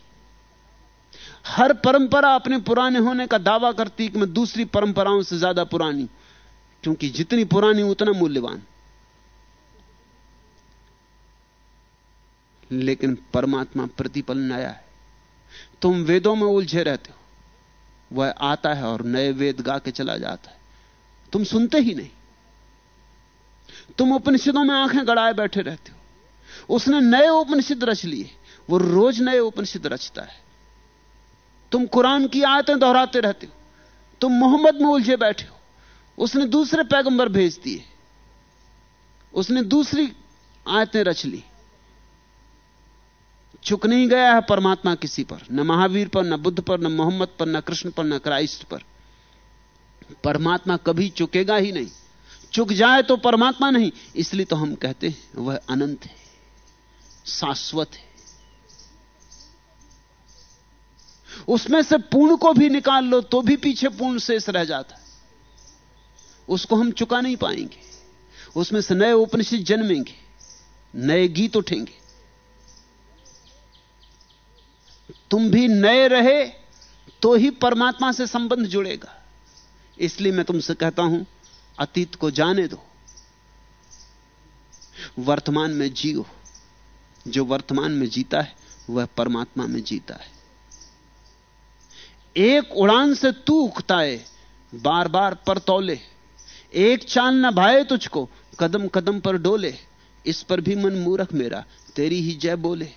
हर परंपरा अपने पुराने होने का दावा करती कि मैं दूसरी परंपराओं से ज़्यादा पुरानी क्योंकि जितनी पुरानी उतना मूल्यवान। लेकिन परमात्मा प्रतिपल नया है। तुम वेदों में उलझे रहते हो। वह आता है और नए वेद गा के चला जाता है। तुम सुनते ही नहीं। तुम उपनिषदों में आँखें गड़ाए बैठे रहते हो। उसने नए उपनिषद रच लिए। वो रोज नए उपनिषद रचता है। तुम कुरान की आयतें दोहराते रहते हो। तुम मोहम्मद में उलझे बैठे हो। उसने दूसरे पैगंबर भेज दिए। उसने दूसरी आयतें रच ली। चुक नहीं गया है परमात्मा किसी पर, न महावीर पर, न बुद्ध पर, न मोहम्मद पर, न कृष्ण पर, न क्राइस्ट पर। परमात्मा कभी चुकेगा ही नहीं। चुक जाए तो परमात्मा नहीं, इसलिए तो हम कहते हैं, वह अनंत है, शाश्वत है। उसमें से पूर्ण को भी निकाल लो तो भी पीछे पूर्ण शेष रह जाता है। उसको हम चुका नहीं पाएँगे। उसमें से नए उपनिषद जन्मेंगे, नए गीत उठेंगे। तुम भी नए रहे तो ही परमात्मा से संबंध जुड़ेगा। इसलिए मैं तुमसे कहता हूँ, अतीत को जाने दो। वर्तमान में जियो। जो वर्तमान में जीता है, वह परमात्मा में जीता है। एक उड़ान से तू उखताए बार बार पर तौले। एक चाल न भाए तुझको कदम कदम पर डोले। इस पर भी मन मूरख मेरा, तेरी ही जय बोले।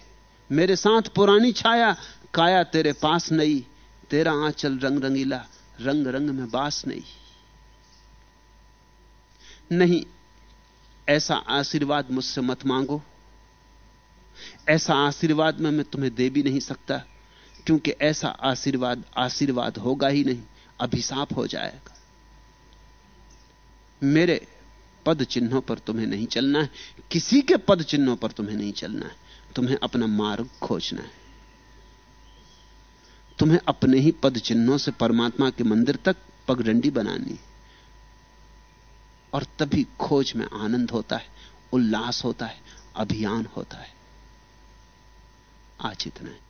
मेरे साथ पुरानी छाया काया तेरे पास नहीं, तेरा आंचल रंग रंगीला रंग रंग में बास नहीं। नहीं, ऐसा आशीर्वाद मुझसे मत मांगो। ऐसा आशीर्वाद में मैं तुम्हें दे भी नहीं सकता, क्योंकि ऐसा आशीर्वाद आशीर्वाद होगा ही नहीं, अभिशाप हो जाएगा। मेरे पद चिन्हों पर तुम्हें नहीं चलना है, किसी के पद चिन्हों पर तुम्हें नहीं चलना है, तुम्हें अपना मार्ग खोजना है। तुम्हें अपने ही पद चिन्हों से परमात्मा के मंदिर तक पगडंडी बनानी और तभी खोज में आनंद होता है, उल्लास होता है, अभियान होता है। आज इतना है।